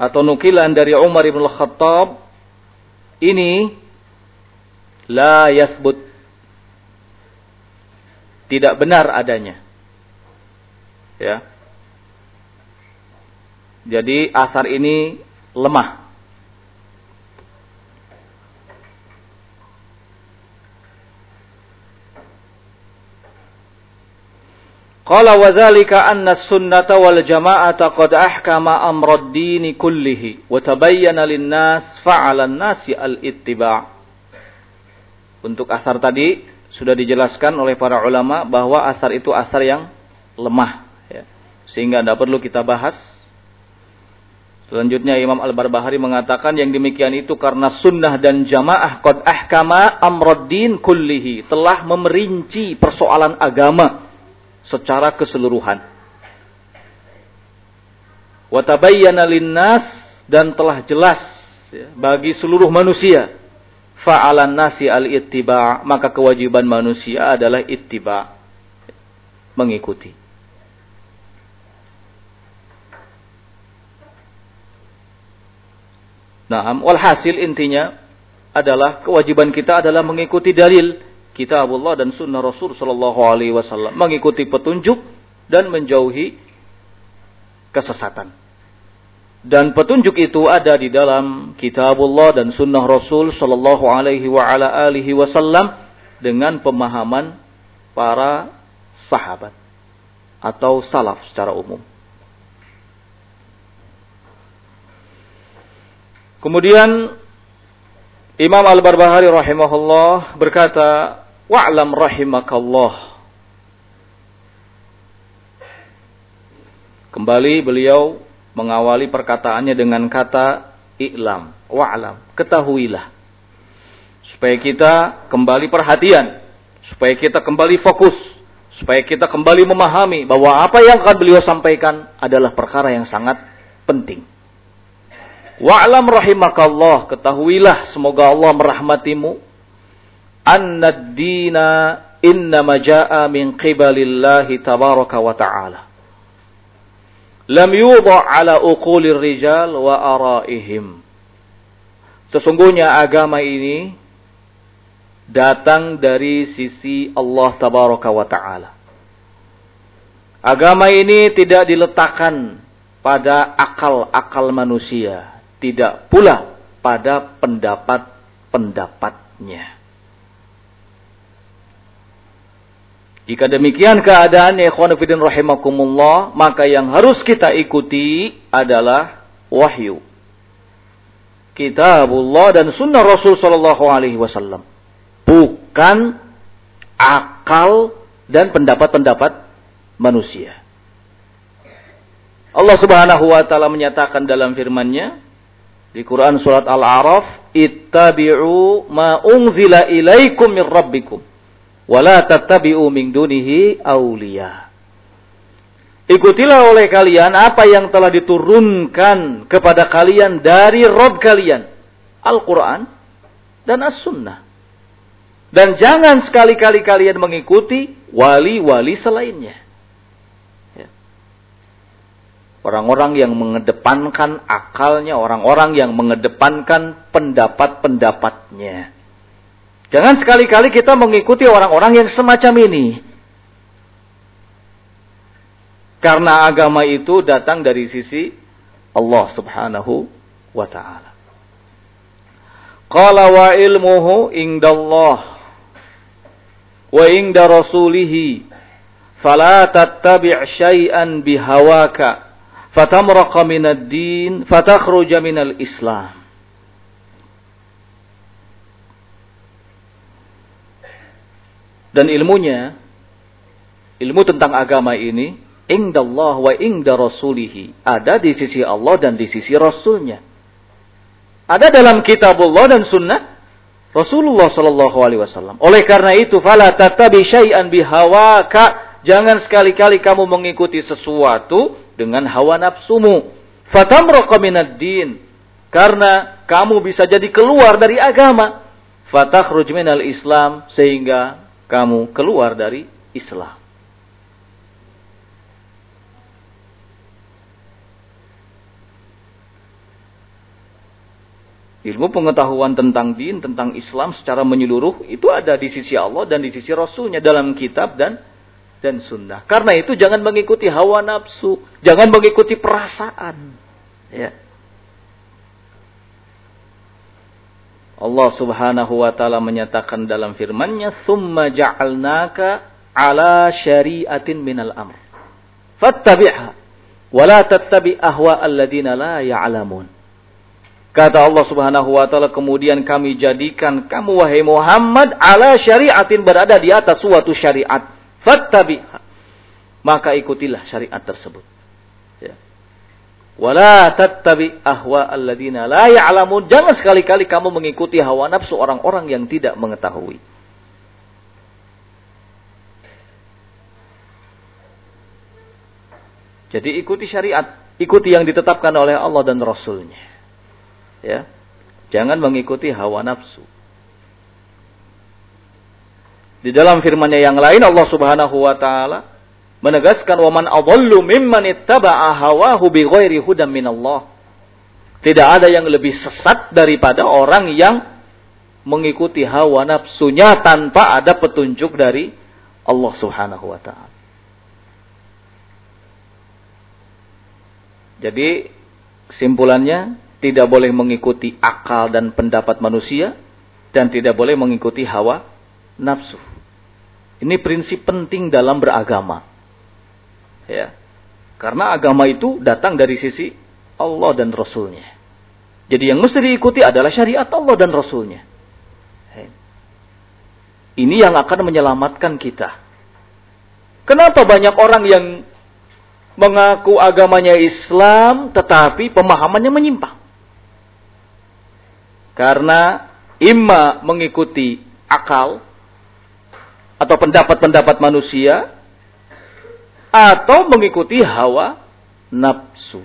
atau nukilan dari Umar bin Khattab ini la yathbut tidak benar adanya. Ya. Jadi asar ini lemah. Qala wa dzalika anna sunnata wal jama'ata qad ahkama amra ad-din kullihi wa tabayyana lin-nas fa'ala an-nasi al-ittiba'. Untuk asar tadi sudah dijelaskan oleh para ulama bahwa asar itu asar yang lemah ya. sehingga tidak perlu kita bahas selanjutnya Imam Al-Barbahari mengatakan yang demikian itu karena sunnah dan jamaah qad ahkama amroddin kullihi telah memerinci persoalan agama secara keseluruhan. Watabayyana linnas dan telah jelas ya, bagi seluruh manusia. Fa'alan nasi al-ittiba' maka kewajiban manusia adalah ittiba' mengikuti. Nah, walhasil intinya adalah kewajiban kita adalah mengikuti dalil kitabullah dan sunnah Rasul sallallahu alaihi wasallam, mengikuti petunjuk dan menjauhi kesesatan. Dan petunjuk itu ada di dalam kitabullah dan sunnah Rasul sallallahu alaihi wa ala alihi wasallam dengan pemahaman para sahabat atau salaf secara umum. Kemudian Imam Al-Barbahari rahimahullah berkata, "Wa'lam rahimakallah." Kembali beliau mengawali perkataannya dengan kata i'lam, wa'lam, ketahuilah. Supaya kita kembali perhatian, supaya kita kembali fokus, supaya kita kembali memahami bahwa apa yang akan beliau sampaikan adalah perkara yang sangat penting. Wa'lam rahimakallah, ketahuilah semoga Allah merahmatimu. Annad dina inna maja'a min qibalillahi tabaraka wa ta'ala. Lam yudha ala uqulir rijal wa araihim. Sesungguhnya agama ini datang dari sisi Allah tabaraka wa ta'ala. Agama ini tidak diletakkan pada akal-akal manusia tidak pula pada pendapat-pendapatnya. Jika demikian keadaannya ikhwan rahimakumullah, maka yang harus kita ikuti adalah wahyu. Kitabullah dan sunnah Rasul sallallahu alaihi wasallam. Bukan akal dan pendapat-pendapat manusia. Allah Subhanahu wa taala menyatakan dalam firman-Nya, di Quran surat Al-A'raf, "Ittabi'u ma unzila ilaikum min rabbikum wa la tattabi'u min dunihi awliya." Ikutilah oleh kalian apa yang telah diturunkan kepada kalian dari Rabb kalian, Al-Quran dan As-Sunnah. Dan jangan sekali-kali kalian mengikuti wali-wali selainnya. Orang-orang yang mengedepankan akalnya, orang-orang yang mengedepankan pendapat-pendapatnya. Jangan sekali-kali kita mengikuti orang-orang yang semacam ini. Karena agama itu datang dari sisi Allah subhanahu wa ta'ala. Qala wa ilmuhu indallah wa inda rasulihi fala tattabi' syai'an bihawaka fatamraqa minad din fatakhruja minal islam. Dan ilmunya ilmu tentang agama ini indallah wa inda rasulihi. Ada di sisi Allah dan di sisi rasulnya. Ada dalam kitabullah dan sunnah Rasulullah sallallahu alaihi wasallam. Oleh karena itu fala tatabi syai'an bihawaka Jangan sekali-kali kamu mengikuti sesuatu dengan hawa nafsumu. Fatamraqa minad din. Karena kamu bisa jadi keluar dari agama. Fatakhruj minal Islam sehingga kamu keluar dari Islam. Ilmu pengetahuan tentang din, tentang Islam secara menyeluruh itu ada di sisi Allah dan di sisi Rasulnya dalam kitab dan dan sunnah. Karena itu jangan mengikuti hawa nafsu, jangan mengikuti perasaan. Ya. Allah Subhanahu wa taala menyatakan dalam firman-Nya, "Tsumma ja'alnaka 'ala syari'atin minal amr." Fattabi'ha wa la tattabi' ahwa alladziina la ya'lamun. Kata Allah Subhanahu wa taala, kemudian kami jadikan kamu wahai Muhammad ala syari'atin berada di atas suatu syariat fattabi'ha. Maka ikutilah syariat tersebut. Ya. Wala tattabi ahwa alladina la ya'lamun. Jangan sekali-kali kamu mengikuti hawa nafsu orang-orang yang tidak mengetahui. Jadi ikuti syariat, ikuti yang ditetapkan oleh Allah dan Rasulnya. Ya, jangan mengikuti hawa nafsu. Di dalam firman-Nya yang lain Allah Subhanahu wa taala menegaskan waman adallu mimman ittaba'a hawahu bighairi hudan minallah. Tidak ada yang lebih sesat daripada orang yang mengikuti hawa nafsunya tanpa ada petunjuk dari Allah Subhanahu wa taala. Jadi kesimpulannya tidak boleh mengikuti akal dan pendapat manusia dan tidak boleh mengikuti hawa nafsu. Ini prinsip penting dalam beragama. Ya. Karena agama itu datang dari sisi Allah dan Rasulnya. Jadi yang mesti diikuti adalah syariat Allah dan Rasulnya. Ini yang akan menyelamatkan kita. Kenapa banyak orang yang mengaku agamanya Islam tetapi pemahamannya menyimpang? Karena imma mengikuti akal atau pendapat-pendapat manusia atau mengikuti hawa nafsu.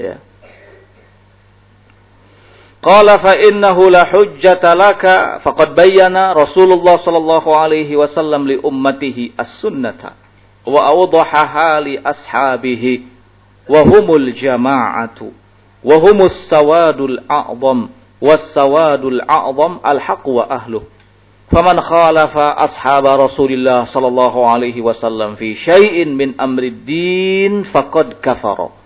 Ya. Qala fa innahu la hujjata laka faqad bayyana Rasulullah sallallahu alaihi wasallam li ummatihi as-sunnata wa awdahaha li ashabihi wa humul jama'atu wa humus sawadul a'zam was sawadul a'zam al-haq wa ahluh faman khalafa ashab Rasulillah sallallahu alaihi wasallam fi syai'in min amri din faqad kafara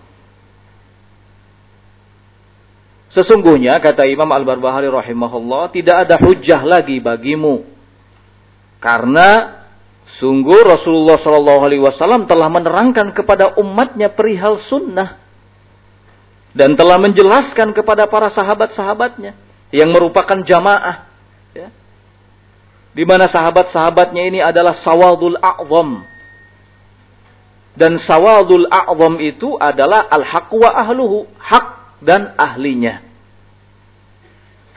Sesungguhnya kata Imam Al-Barbahari rahimahullah tidak ada hujah lagi bagimu. Karena sungguh Rasulullah Shallallahu alaihi wasallam telah menerangkan kepada umatnya perihal sunnah dan telah menjelaskan kepada para sahabat-sahabatnya yang merupakan jamaah. Di mana sahabat-sahabatnya ini adalah sawadul a'zam. Dan sawadul a'zam itu adalah al-haq wa ahluhu, hak dan ahlinya.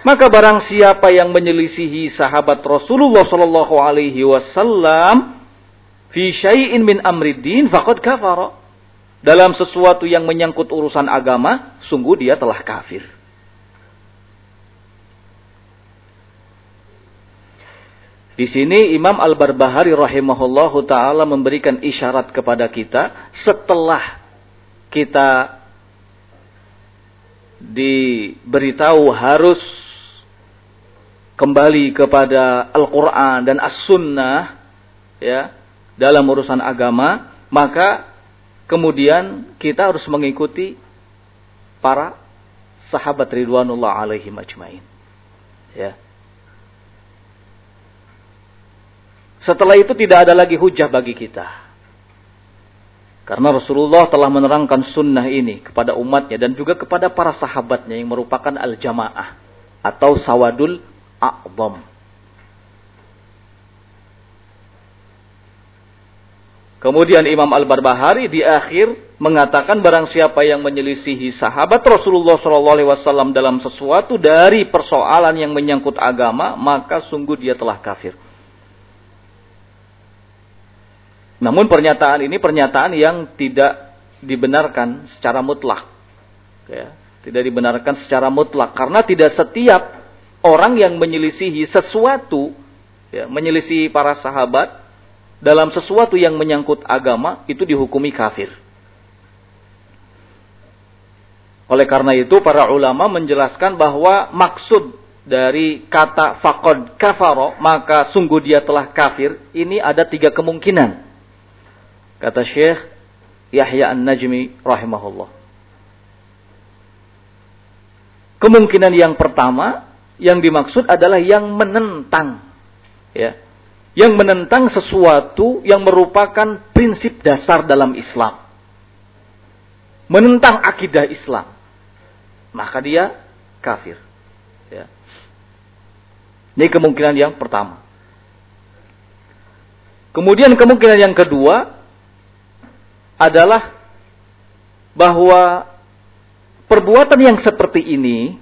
Maka barang siapa yang menyelisihi sahabat Rasulullah Shallallahu Alaihi Wasallam fi syai'in min amriddin faqad kafara. Dalam sesuatu yang menyangkut urusan agama, sungguh dia telah kafir. Di sini Imam Al-Barbahari rahimahullahu taala memberikan isyarat kepada kita setelah kita diberitahu harus kembali kepada Al-Quran dan As-Sunnah ya dalam urusan agama maka kemudian kita harus mengikuti para sahabat ridwanullah alaihi majmain ya setelah itu tidak ada lagi hujah bagi kita karena Rasulullah telah menerangkan sunnah ini kepada umatnya dan juga kepada para sahabatnya yang merupakan al-jamaah atau sawadul a'zam. Kemudian Imam Al-Barbahari di akhir mengatakan barang siapa yang menyelisihi sahabat Rasulullah SAW dalam sesuatu dari persoalan yang menyangkut agama, maka sungguh dia telah kafir. Namun pernyataan ini pernyataan yang tidak dibenarkan secara mutlak. Ya, tidak dibenarkan secara mutlak karena tidak setiap orang yang menyelisihi sesuatu, ya, menyelisihi para sahabat dalam sesuatu yang menyangkut agama itu dihukumi kafir. Oleh karena itu para ulama menjelaskan bahwa maksud dari kata fakod kafaro maka sungguh dia telah kafir ini ada tiga kemungkinan. Kata Syekh Yahya An-Najmi rahimahullah. Kemungkinan yang pertama yang dimaksud adalah yang menentang ya. Yang menentang sesuatu yang merupakan prinsip dasar dalam Islam. Menentang akidah Islam. Maka dia kafir. Ya. Ini kemungkinan yang pertama. Kemudian kemungkinan yang kedua adalah bahwa perbuatan yang seperti ini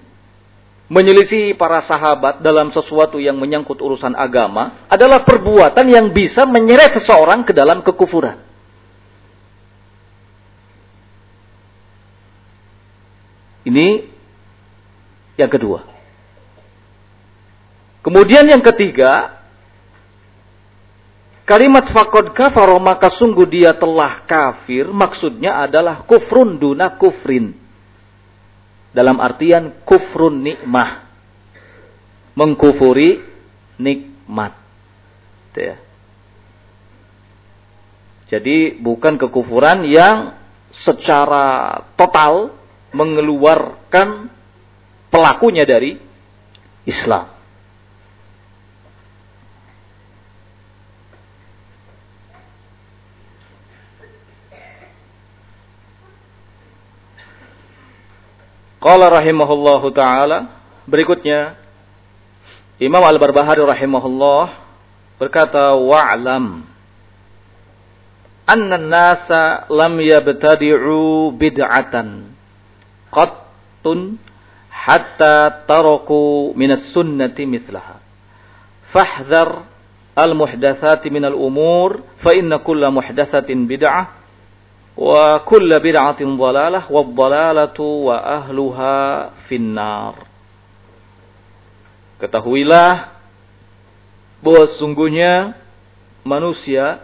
menyelisih para sahabat dalam sesuatu yang menyangkut urusan agama adalah perbuatan yang bisa menyeret seseorang ke dalam kekufuran. Ini yang kedua. Kemudian yang ketiga, Kalimat fakod kafaro maka sungguh dia telah kafir maksudnya adalah kufrun duna kufrin. Dalam artian kufrun nikmah. Mengkufuri nikmat. Ya. Jadi bukan kekufuran yang secara total mengeluarkan pelakunya dari Islam. Qala rahimahullahu taala berikutnya Imam Al-Barbahari rahimahullah berkata wa'lam anna nasa lam yabtadi'u bid'atan qattun hatta taraku minas sunnati mithlaha. Fahdhar al muhdatsati minal umur fa inna kulla muhdatsatin bid'ah wa kulla bid'atin dhalalah wa dhalalatu wa ahluha finnar Ketahuilah bahwa sungguhnya manusia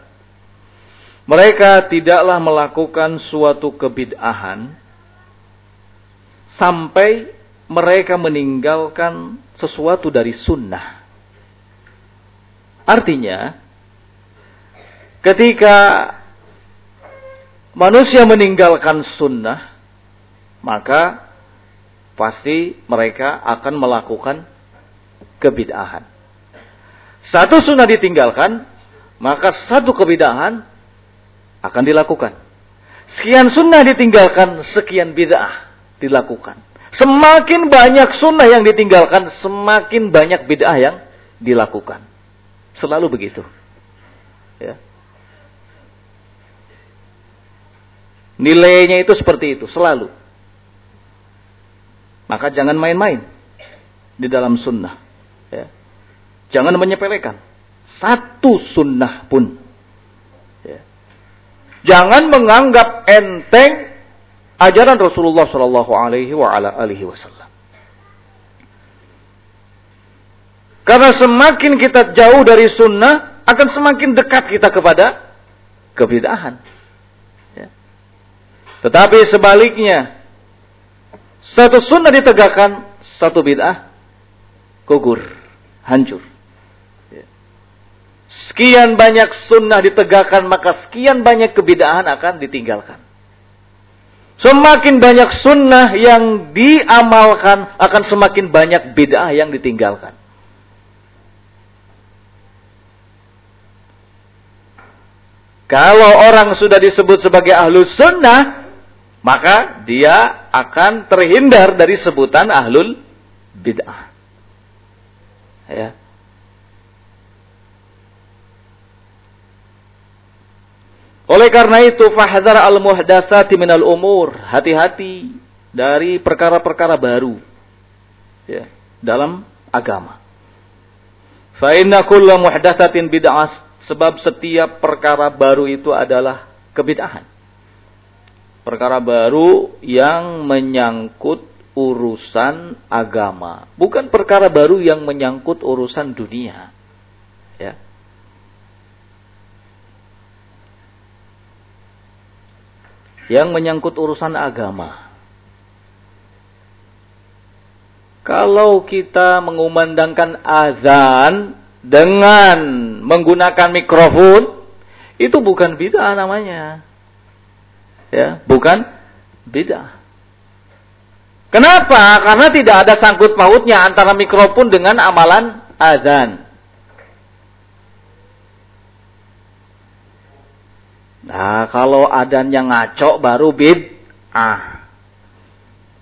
mereka tidaklah melakukan suatu kebid'ahan sampai mereka meninggalkan sesuatu dari sunnah. Artinya, ketika manusia meninggalkan sunnah, maka pasti mereka akan melakukan kebid'ahan. Satu sunnah ditinggalkan, maka satu kebid'ahan akan dilakukan. Sekian sunnah ditinggalkan, sekian bid'ah dilakukan. Semakin banyak sunnah yang ditinggalkan, semakin banyak bid'ah yang dilakukan. Selalu begitu. Nilainya itu seperti itu, selalu. Maka jangan main-main di dalam sunnah. Ya. Jangan menyepelekan. Satu sunnah pun Jangan menganggap enteng ajaran Rasulullah Shallallahu Alaihi Wasallam. Karena semakin kita jauh dari sunnah, akan semakin dekat kita kepada kebidahan. Ya. Tetapi sebaliknya, satu sunnah ditegakkan, satu bid'ah gugur, hancur. Sekian banyak sunnah ditegakkan, maka sekian banyak kebidahan akan ditinggalkan. Semakin banyak sunnah yang diamalkan, akan semakin banyak bid'ah yang ditinggalkan. Kalau orang sudah disebut sebagai ahlu sunnah, maka dia akan terhindar dari sebutan ahlul bid'ah. Ya. Oleh karena itu, fahdhar al-muhdatsati minal umur. Hati-hati dari perkara-perkara baru ya, dalam agama. Fa inna kulla muhdatsatin bid'ah sebab setiap perkara baru itu adalah kebid'ahan. Perkara baru yang menyangkut urusan agama, bukan perkara baru yang menyangkut urusan dunia. Ya. yang menyangkut urusan agama. Kalau kita mengumandangkan azan dengan menggunakan mikrofon, itu bukan bid'ah namanya. Ya, bukan bid'ah. Kenapa? Karena tidak ada sangkut pautnya antara mikrofon dengan amalan azan. Nah, kalau yang ngaco baru ah,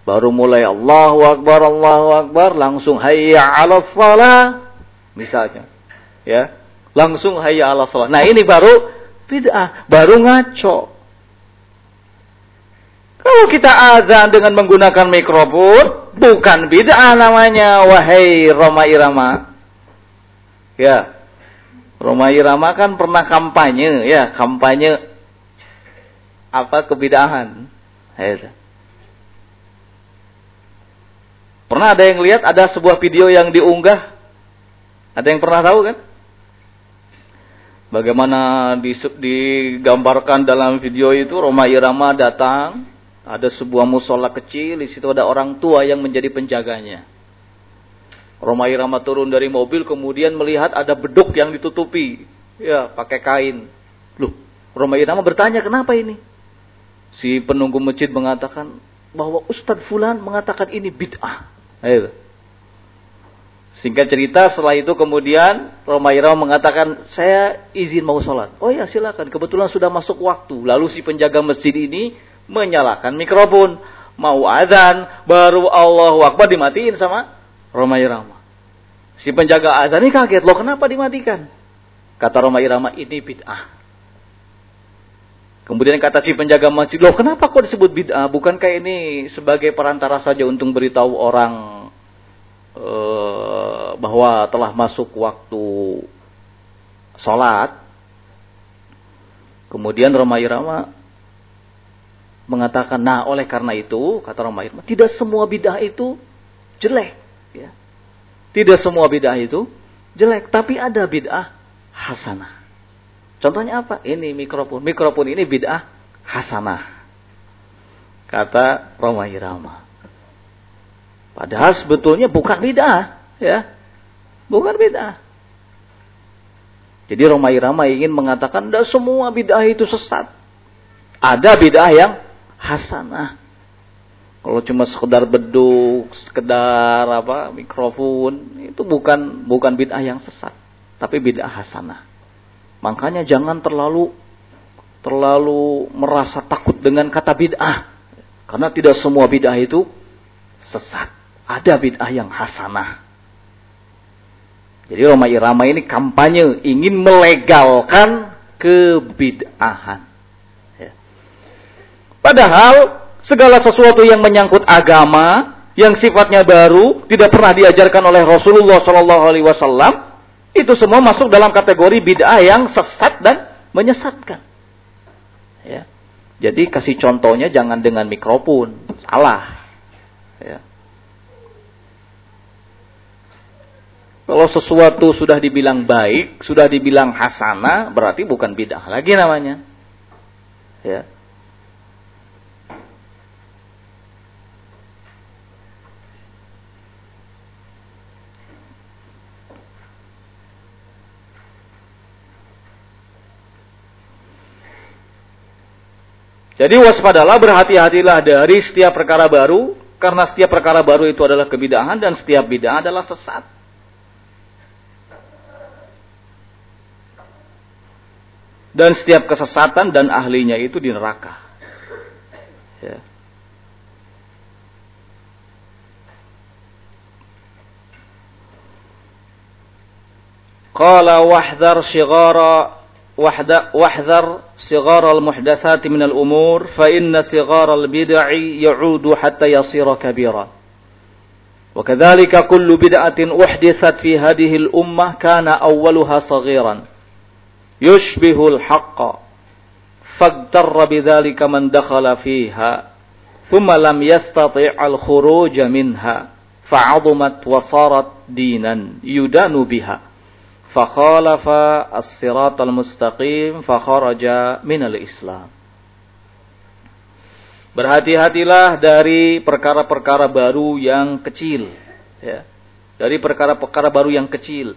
Baru mulai Allahu Akbar, Allahu Akbar, langsung hayya 'ala shalah. Misalnya. Ya. Langsung hayya 'ala shalah. Nah, ini baru bid'ah, baru ngaco. Kalau kita azan dengan menggunakan mikrofon, bukan bid'ah namanya, wahai Roma Irama. Ya. Roma Irama kan pernah kampanye, ya, kampanye apa kebidahan. Itu. Pernah ada yang lihat ada sebuah video yang diunggah? Ada yang pernah tahu kan? Bagaimana digambarkan dalam video itu Roma Irama datang, ada sebuah musola kecil, di situ ada orang tua yang menjadi penjaganya. Roma Irama turun dari mobil kemudian melihat ada beduk yang ditutupi, ya pakai kain. Loh, Roma Irama bertanya kenapa ini? si penunggu masjid mengatakan bahwa Ustadz Fulan mengatakan ini bid'ah. Ayo. Singkat cerita setelah itu kemudian Romairah mengatakan saya izin mau sholat. Oh ya silakan. Kebetulan sudah masuk waktu. Lalu si penjaga masjid ini menyalakan mikrofon. mau adzan, baru Allahu Akbar dimatiin sama Roma Irama. Si penjaga adzan ini kaget, loh kenapa dimatikan? Kata Roma Irama, ini bid'ah. Kemudian kata si penjaga masjid, loh kenapa kok disebut bid'ah? Bukankah ini sebagai perantara saja untuk beritahu orang uh, bahwa telah masuk waktu sholat? Kemudian Roma Irama mengatakan, nah oleh karena itu, kata Roma Irama, tidak semua bid'ah itu jelek. Ya. Tidak semua bid'ah itu jelek, tapi ada bid'ah hasanah. Contohnya apa? Ini mikrofon. Mikrofon ini bid'ah hasanah. Kata Roma Irama. Padahal sebetulnya bukan bid'ah, ya. Bukan bid'ah. Jadi Roma Irama ingin mengatakan tidak semua bid'ah itu sesat. Ada bid'ah yang hasanah. Kalau cuma sekedar beduk, sekedar apa mikrofon, itu bukan bukan bid'ah yang sesat, tapi bid'ah hasanah. Makanya jangan terlalu terlalu merasa takut dengan kata bid'ah. Karena tidak semua bid'ah itu sesat. Ada bid'ah yang hasanah. Jadi Roma Irama ini kampanye ingin melegalkan kebid'ahan. Padahal segala sesuatu yang menyangkut agama, yang sifatnya baru, tidak pernah diajarkan oleh Rasulullah Shallallahu Alaihi Wasallam, itu semua masuk dalam kategori bid'ah yang sesat dan menyesatkan. Ya. Jadi kasih contohnya jangan dengan mikrofon, salah. Ya. Kalau sesuatu sudah dibilang baik, sudah dibilang hasanah, berarti bukan bid'ah lagi namanya. Ya. Jadi waspadalah, berhati-hatilah dari setiap perkara baru, karena setiap perkara baru itu adalah kebidahan dan setiap bid'ah adalah sesat. Dan setiap kesesatan dan ahlinya itu di neraka. Ya. Qala wahdhar shighara واحذر صغار المحدثات من الأمور فإن صغار البدع يعود حتى يصير كبيرا. وكذلك كل بدعة أحدثت في هذه الأمة كان أولها صغيرا. يشبه الحق فاغتر بذلك من دخل فيها ثم لم يستطع الخروج منها فعظمت وصارت دينا يدان بها. Fakhalafa as-siratal mustaqim fakharaja minal islam Berhati-hatilah dari perkara-perkara baru yang kecil ya. Dari perkara-perkara baru yang kecil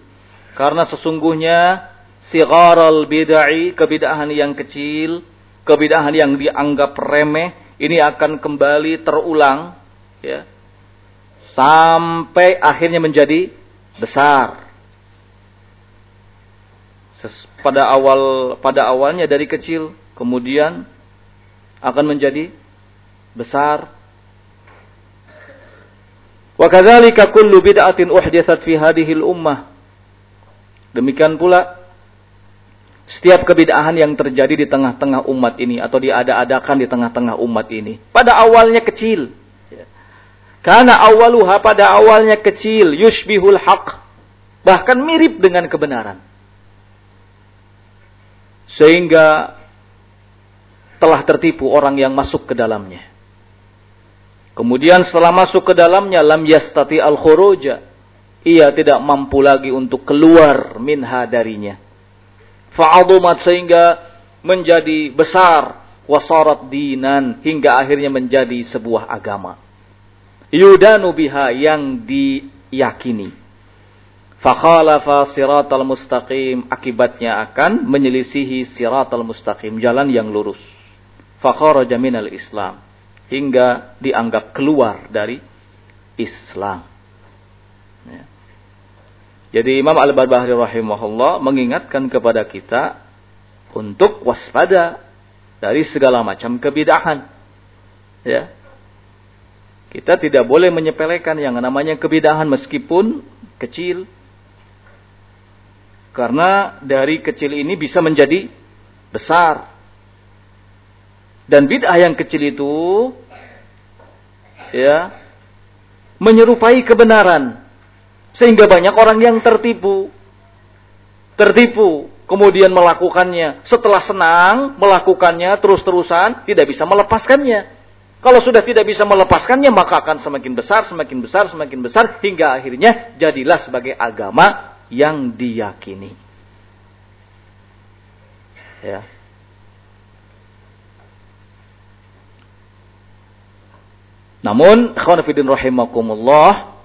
karena sesungguhnya sigharal bid'ah kebidahan yang kecil, kebidahan yang dianggap remeh ini akan kembali terulang ya. Sampai akhirnya menjadi besar pada awal pada awalnya dari kecil kemudian akan menjadi besar. Wa kadzalika kullu bid'atin uhditsat fi hadhihi ummah demikian pula setiap kebid'ahan yang terjadi di tengah-tengah umat ini atau diada-adakan di tengah-tengah umat ini. Pada awalnya kecil. Karena awaluha pada awalnya kecil yushbihul haq. Bahkan mirip dengan kebenaran sehingga telah tertipu orang yang masuk ke dalamnya. Kemudian setelah masuk ke dalamnya lam yastati al khuruja. Ia tidak mampu lagi untuk keluar minha darinya. Fa'adumat sehingga menjadi besar wasarat dinan hingga akhirnya menjadi sebuah agama. Yudanu biha yang diyakini fakhalafa siratal mustaqim akibatnya akan menyelisihi siratal mustaqim jalan yang lurus fakharaja minal islam hingga dianggap keluar dari Islam ya. jadi Imam Al-Barbahari rahimahullah mengingatkan kepada kita untuk waspada dari segala macam kebidahan ya Kita tidak boleh menyepelekan yang namanya kebidahan meskipun kecil. Karena dari kecil ini bisa menjadi besar. Dan bid'ah yang kecil itu ya menyerupai kebenaran sehingga banyak orang yang tertipu. Tertipu kemudian melakukannya. Setelah senang melakukannya terus-terusan tidak bisa melepaskannya. Kalau sudah tidak bisa melepaskannya maka akan semakin besar, semakin besar, semakin besar hingga akhirnya jadilah sebagai agama yang diyakini. Ya. Namun, khonafidin rahimakumullah,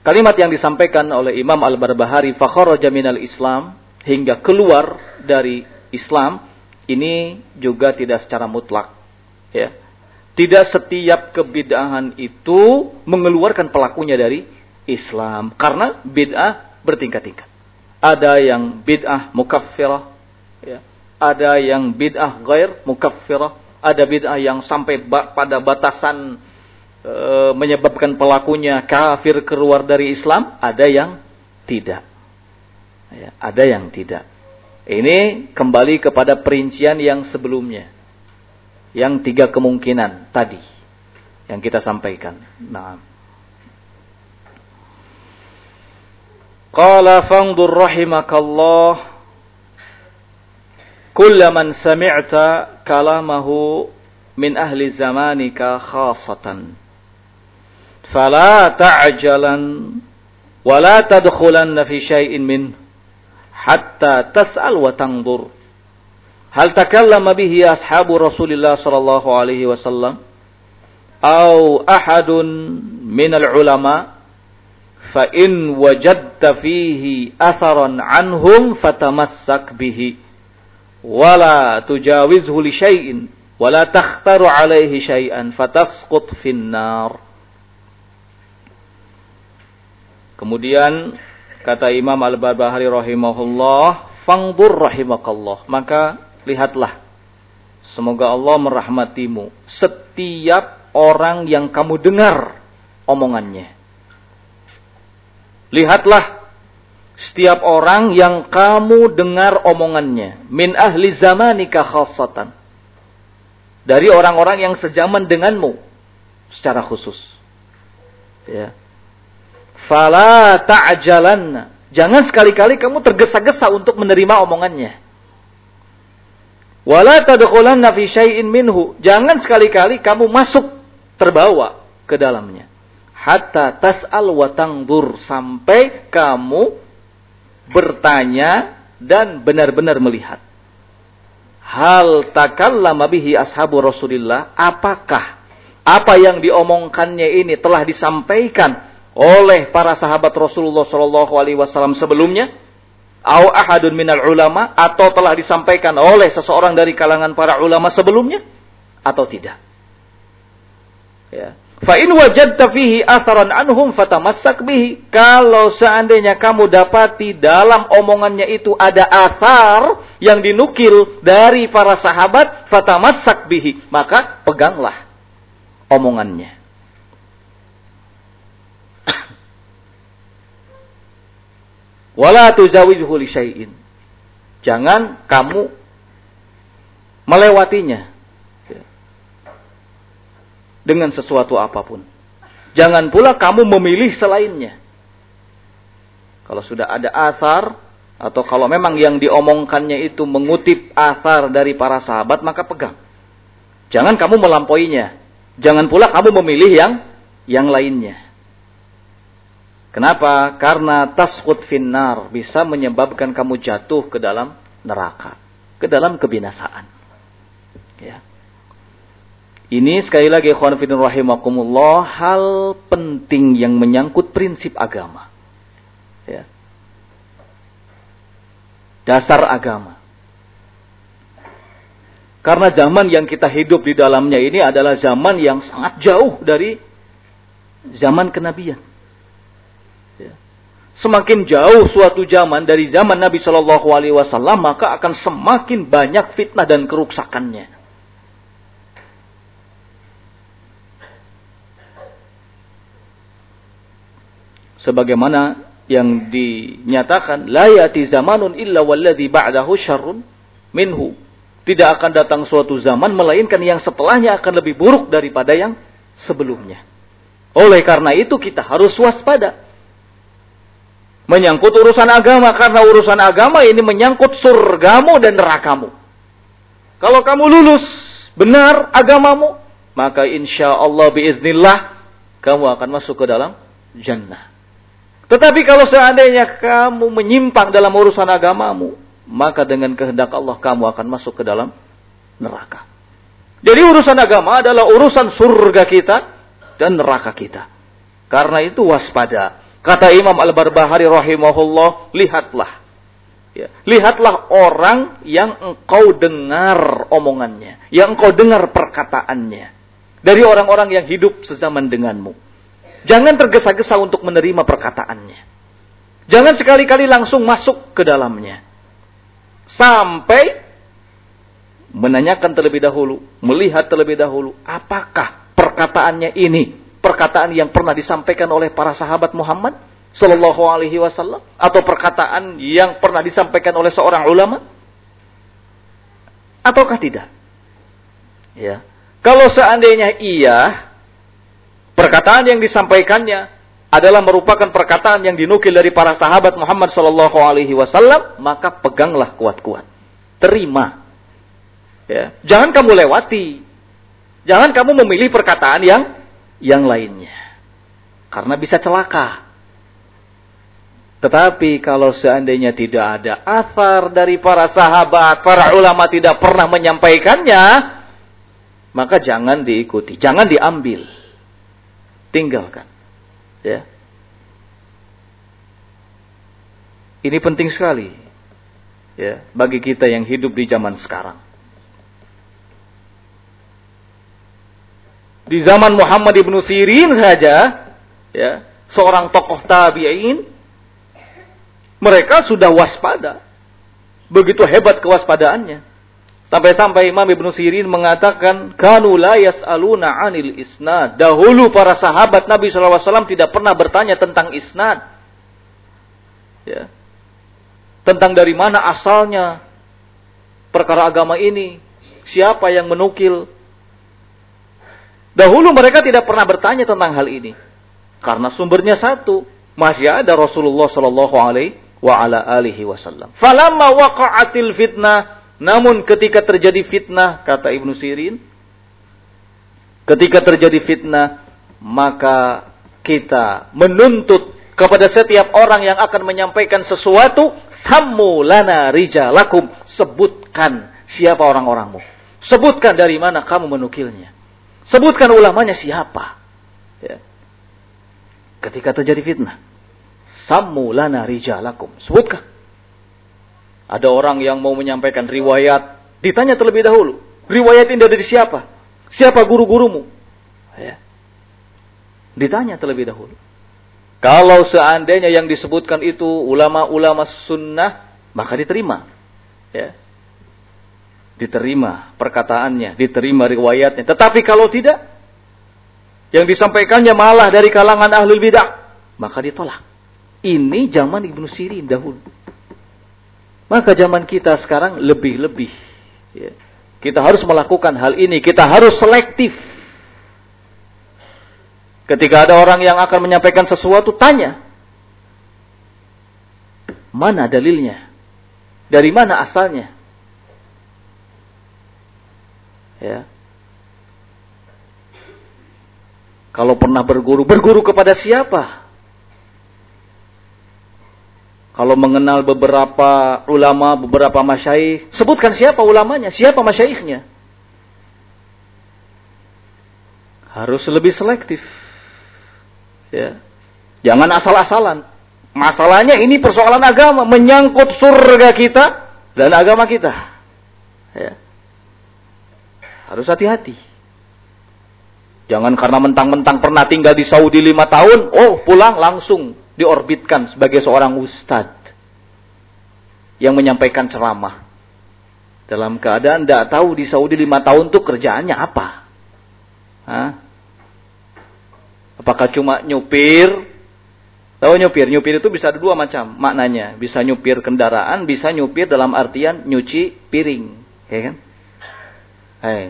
kalimat yang disampaikan oleh Imam Al-Barbahari, fakharaja minal Islam, hingga keluar dari Islam, ini juga tidak secara mutlak. Ya. Tidak setiap kebidahan itu mengeluarkan pelakunya dari Islam. Karena bid'ah bertingkat-tingkat. Ada yang bid'ah mukaffirah. Ya. Ada yang bid'ah gair mukaffirah ada bid'ah yang sampai pada batasan e, menyebabkan pelakunya kafir keluar dari Islam, ada yang tidak. Ya, ada yang tidak. Ini kembali kepada perincian yang sebelumnya. Yang tiga kemungkinan tadi yang kita sampaikan. Nah. Qala fangdur rahimakallah. Kullaman sami'ta kalamahu min ahli zamanika khasatan. Fala ta'jalan wa la tadkhulanna fi syai'in min hatta tas'al wa tanzur hal takallama bihi ashabu Rasulillah sallallahu alaihi wasallam? Aw ahadun min al-ulama fa in wajadta fihi anhum fatamassak bihi wala tujawizhu li syai'in wala takhtaru alaihi syai'an fatasqut Kemudian kata Imam Al-Barbahari rahimahullah, fangdur rahimakallah. Maka lihatlah. Semoga Allah merahmatimu. Setiap orang yang kamu dengar omongannya. Lihatlah setiap orang yang kamu dengar omongannya. Min ahli zamanika khassatan. Dari orang-orang yang sejaman denganmu. Secara khusus. Ya. Fala ta'jalanna. Jangan sekali-kali kamu tergesa-gesa untuk menerima omongannya. Wala tadkhulanna fi syai'in minhu. Jangan sekali-kali kamu masuk terbawa ke dalamnya hatta tas'al wa tangdur sampai kamu bertanya dan benar-benar melihat. Hal takallama bihi ashabu Rasulillah, apakah apa yang diomongkannya ini telah disampaikan oleh para sahabat Rasulullah Shallallahu alaihi wasallam sebelumnya? Au ahadun minal ulama atau telah disampaikan oleh seseorang dari kalangan para ulama sebelumnya atau tidak? Ya. Fa in wajadta fihi atharan anhum fatamassak bihi. Kalau seandainya kamu dapati dalam omongannya itu ada athar yang dinukil dari para sahabat, fatamassak bihi, maka peganglah omongannya. *coughs* Wala tuzawizhu li. Jangan kamu melewatinya dengan sesuatu apa pun. Jangan pula kamu memilih selainnya. Kalau sudah ada asar atau kalau memang yang diomongkannya itu mengutip asar dari para sahabat maka pegang. Jangan kamu melampauinya. Jangan pula kamu memilih yang yang lainnya. Kenapa? Karena tasqut finnar bisa menyebabkan kamu jatuh ke dalam neraka, ke dalam kebinasaan. Ya. Ini sekali lagi ikhwan fillah rahimakumullah hal penting yang menyangkut prinsip agama. Ya. Dasar agama. Karena zaman yang kita hidup di dalamnya ini adalah zaman yang sangat jauh dari zaman kenabian. Ya. Semakin jauh suatu zaman dari zaman Nabi Shallallahu Alaihi Wasallam maka akan semakin banyak fitnah dan kerusakannya. Sebagaimana yang dinyatakan la yati zamanun illa walladhi ba'dahu syarrun minhu. Tidak akan datang suatu zaman melainkan yang setelahnya akan lebih buruk daripada yang sebelumnya. Oleh karena itu kita harus waspada. Menyangkut urusan agama karena urusan agama ini menyangkut surgamu dan nerakamu. Kalau kamu lulus benar agamamu maka insya Allah biiznillah kamu akan masuk ke dalam jannah tetapi kalau seandainya kamu menyimpang dalam urusan agamamu, maka dengan kehendak Allah kamu akan masuk ke dalam neraka. Jadi urusan agama adalah urusan surga kita dan neraka kita. Karena itu waspada. Kata Imam Al-Barbahari rahimahullah, lihatlah. Ya, lihatlah orang yang engkau dengar omongannya, yang engkau dengar perkataannya dari orang-orang yang hidup sezaman denganmu. Jangan tergesa-gesa untuk menerima perkataannya. Jangan sekali-kali langsung masuk ke dalamnya. Sampai menanyakan terlebih dahulu, melihat terlebih dahulu, apakah perkataannya ini perkataan yang pernah disampaikan oleh para sahabat Muhammad Sallallahu Alaihi Wasallam atau perkataan yang pernah disampaikan oleh seorang ulama ataukah tidak? Ya, kalau seandainya iya, perkataan yang disampaikannya adalah merupakan perkataan yang dinukil dari para sahabat Muhammad Shallallahu Alaihi Wasallam, maka peganglah kuat-kuat, terima. Ya. Jangan kamu lewati, jangan kamu memilih perkataan yang yang lainnya, karena bisa celaka. Tetapi kalau seandainya tidak ada asar dari para sahabat, para ulama tidak pernah menyampaikannya, maka jangan diikuti, jangan diambil tinggalkan. Ya. Ini penting sekali ya bagi kita yang hidup di zaman sekarang. Di zaman Muhammad ibnu Sirin saja, ya, seorang tokoh tabi'in, mereka sudah waspada. Begitu hebat kewaspadaannya. Sampai-sampai Imam Ibn Sirin mengatakan, Kanu la yas'aluna anil isnad. Dahulu para sahabat Nabi SAW tidak pernah bertanya tentang isnad. Ya. Tentang dari mana asalnya perkara agama ini. Siapa yang menukil. Dahulu mereka tidak pernah bertanya tentang hal ini. Karena sumbernya satu. Masih ada Rasulullah Sallallahu Alaihi Wasallam. Falamma waqa'atil fitnah namun ketika terjadi fitnah, kata Ibnu Sirin, ketika terjadi fitnah, maka kita menuntut kepada setiap orang yang akan menyampaikan sesuatu, sammu lana rijalakum, sebutkan siapa orang-orangmu. Sebutkan dari mana kamu menukilnya. Sebutkan ulamanya siapa. Ya. Ketika terjadi fitnah. Sammu lana rijalakum. Sebutkan. Ada orang yang mau menyampaikan riwayat, ditanya terlebih dahulu. Riwayat ini dari siapa? Siapa guru-gurumu? Ya. Ditanya terlebih dahulu. Kalau seandainya yang disebutkan itu ulama-ulama sunnah, maka diterima. Ya. Diterima perkataannya, diterima riwayatnya. Tetapi kalau tidak, yang disampaikannya malah dari kalangan ahlul bidah, maka ditolak. Ini zaman Ibnu Sirin dahulu. Maka zaman kita sekarang lebih-lebih. Ya. Kita harus melakukan hal ini. Kita harus selektif. Ketika ada orang yang akan menyampaikan sesuatu, tanya. Mana dalilnya? Dari mana asalnya? Ya. Kalau pernah berguru, berguru kepada siapa? Kalau mengenal beberapa ulama, beberapa masyaih, sebutkan siapa ulamanya, siapa masyaikhnya. Harus lebih selektif. Ya. Jangan asal-asalan. Masalahnya ini persoalan agama, menyangkut surga kita dan agama kita. Ya. Harus hati-hati. Jangan karena mentang-mentang pernah tinggal di Saudi lima tahun, oh pulang langsung diorbitkan sebagai seorang ustadz yang menyampaikan ceramah. Dalam keadaan tidak tahu di Saudi lima tahun itu kerjaannya apa. Hah? Apakah cuma nyupir Tahu nyupir? Nyupir itu bisa ada dua macam maknanya. Bisa nyupir kendaraan, bisa nyupir dalam artian nyuci piring. Ya kan? Hei.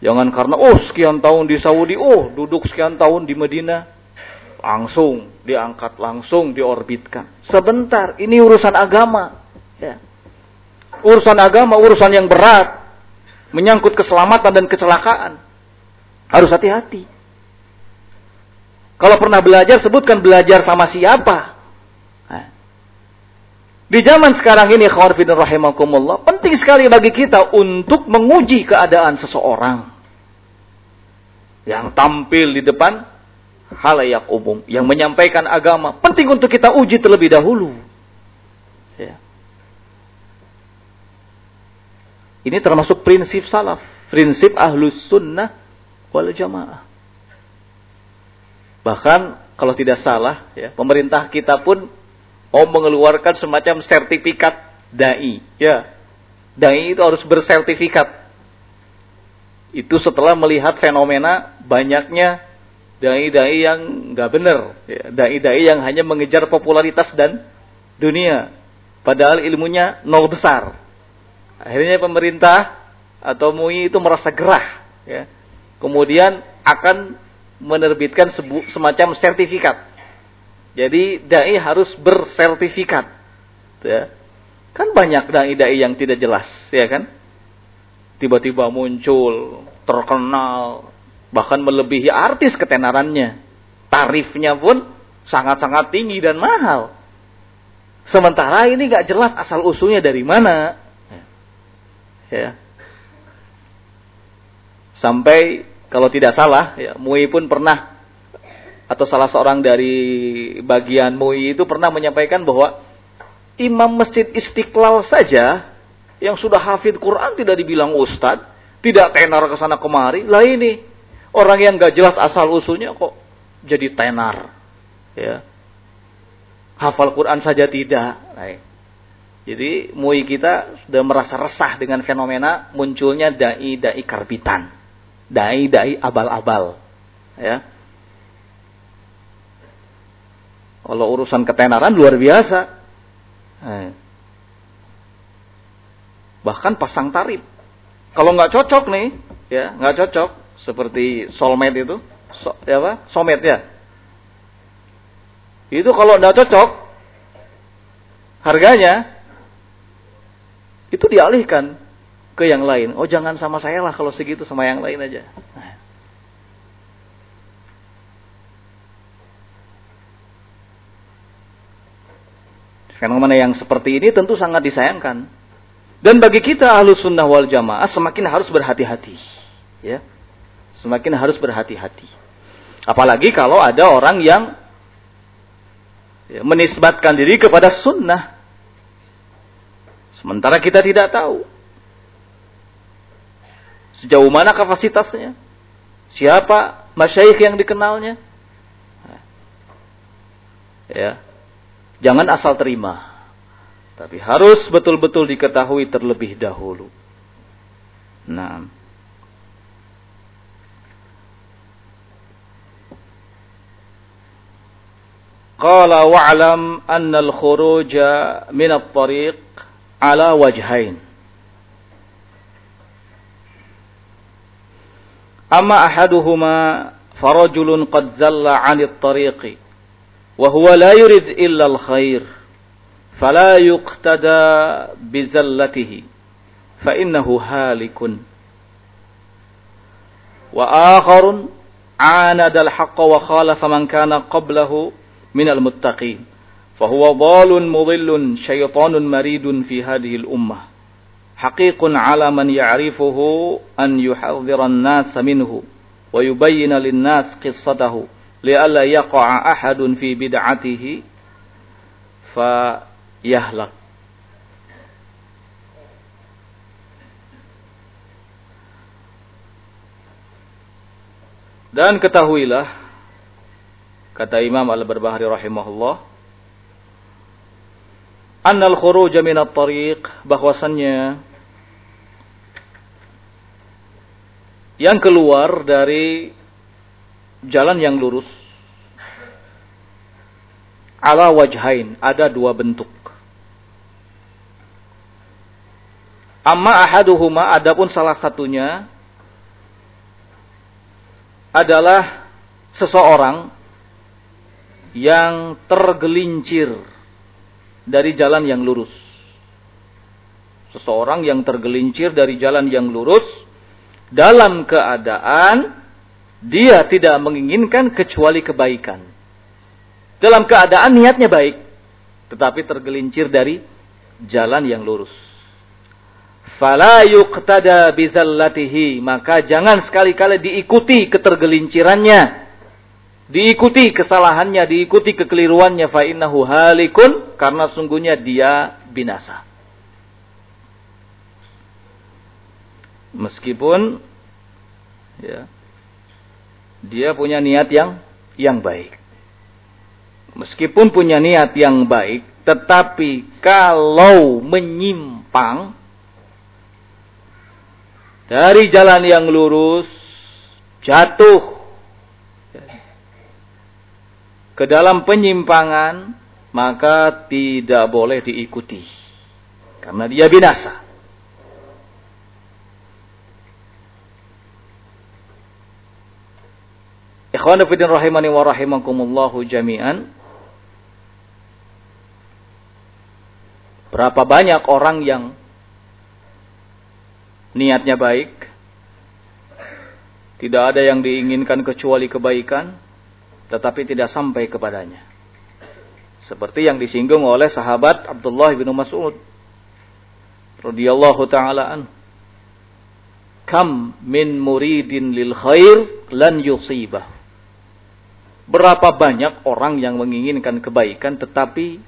Jangan karena, oh sekian tahun di Saudi, oh duduk sekian tahun di Medina. Langsung diangkat, langsung diorbitkan. Sebentar, ini urusan agama. Ya. Urusan agama, urusan yang berat. Menyangkut keselamatan dan kecelakaan. Harus hati-hati. Kalau pernah belajar, sebutkan belajar sama siapa. Nah. Di zaman sekarang ini, khawafidin rahimakumullah, penting sekali bagi kita untuk menguji keadaan seseorang. Yang tampil di depan halayak umum. Yang menyampaikan agama. Penting untuk kita uji terlebih dahulu. Ya. Ini termasuk prinsip salaf. Prinsip ahlus sunnah wal jamaah. Bahkan kalau tidak salah, ya, pemerintah kita pun mau mengeluarkan semacam sertifikat dai. Ya, dai itu harus bersertifikat. Itu setelah melihat fenomena banyaknya dai-dai yang nggak benar, ya, dai-dai yang hanya mengejar popularitas dan dunia, padahal ilmunya nol besar. Akhirnya pemerintah atau MUI itu merasa gerah, ya. kemudian akan menerbitkan semacam sertifikat. Jadi dai harus bersertifikat. Ya. Kan banyak dai-dai yang tidak jelas, ya kan? Tiba-tiba muncul, terkenal, bahkan melebihi artis ketenarannya. Tarifnya pun sangat-sangat tinggi dan mahal. Sementara ini nggak jelas asal usulnya dari mana. Ya. Sampai kalau tidak salah, ya, MUI pun pernah atau salah seorang dari bagian MUI itu pernah menyampaikan bahwa imam masjid Istiqlal saja yang sudah hafid Quran tidak dibilang ustadz, tidak tenar ke sana kemari. Lah ini orang yang gak jelas asal usulnya kok jadi tenar. Ya. Hafal Quran saja tidak. Jadi MUI kita sudah merasa resah dengan fenomena munculnya dai-dai karbitan dai-dai abal-abal. Ya. Kalau urusan ketenaran luar biasa. Bahkan pasang tarif. Kalau nggak cocok nih, ya nggak cocok seperti soulmate itu, so, ya apa? Soulmate ya. Itu kalau nggak cocok, harganya itu dialihkan ke yang lain. Oh jangan sama saya lah kalau segitu sama yang lain aja. Nah. Fenomena yang seperti ini tentu sangat disayangkan. Dan bagi kita ahlu sunnah wal jamaah semakin harus berhati-hati. Ya. Semakin harus berhati-hati. Apalagi kalau ada orang yang ya, menisbatkan diri kepada sunnah. Sementara kita tidak tahu. Sejauh mana kapasitasnya? Siapa masyayikh yang dikenalnya? Ya. Jangan asal terima. Tapi harus betul-betul diketahui terlebih dahulu. Nah. Qala wa'lam anna al-khuruja min at-tariq ala wajhain. أما أحدهما فرجل قد زل عن الطريق وهو لا يريد إلا الخير فلا يقتدى بزلته فإنه هالك وآخر عاند الحق وخالف من كان قبله من المتقين. فهو ضال مضل شيطان مريد في هذه الأمة. حقيق على من يعرفه أن يحذر الناس منه ويبين للناس قصته لئلا يقع أحد في بدعته فيهلك. Dan ketahuilah kata Imam Al-Barbahari rahimahullah annal khuruj min at-tariq bahwasannya yang keluar dari jalan yang lurus ala wajhain, ada dua bentuk. Amma ahaduhuma adapun salah satunya adalah seseorang yang tergelincir dari jalan yang lurus. Seseorang yang tergelincir dari jalan yang lurus dalam keadaan dia tidak menginginkan kecuali kebaikan. Dalam keadaan niatnya baik, tetapi tergelincir dari jalan yang lurus. Fala yuqtada bizallatihi, maka jangan sekali-kali diikuti ketergelincirannya. Diikuti kesalahannya, diikuti kekeliruannya fa innahu halikun karena sungguhnya dia binasa. Meskipun ya, dia punya niat yang yang baik. Meskipun punya niat yang baik, tetapi kalau menyimpang dari jalan yang lurus, jatuh ke dalam penyimpangan, maka tidak boleh diikuti. Karena dia binasa. Ikhwan fillah rahimani wa rahimakumullahu jami'an. Berapa banyak orang yang niatnya baik, tidak ada yang diinginkan kecuali kebaikan, tetapi tidak sampai kepadanya. Seperti yang disinggung oleh sahabat Abdullah bin Mas'ud radhiyallahu taala an. Kam min muridin lil khair lan yusibah Berapa banyak orang yang menginginkan kebaikan tetapi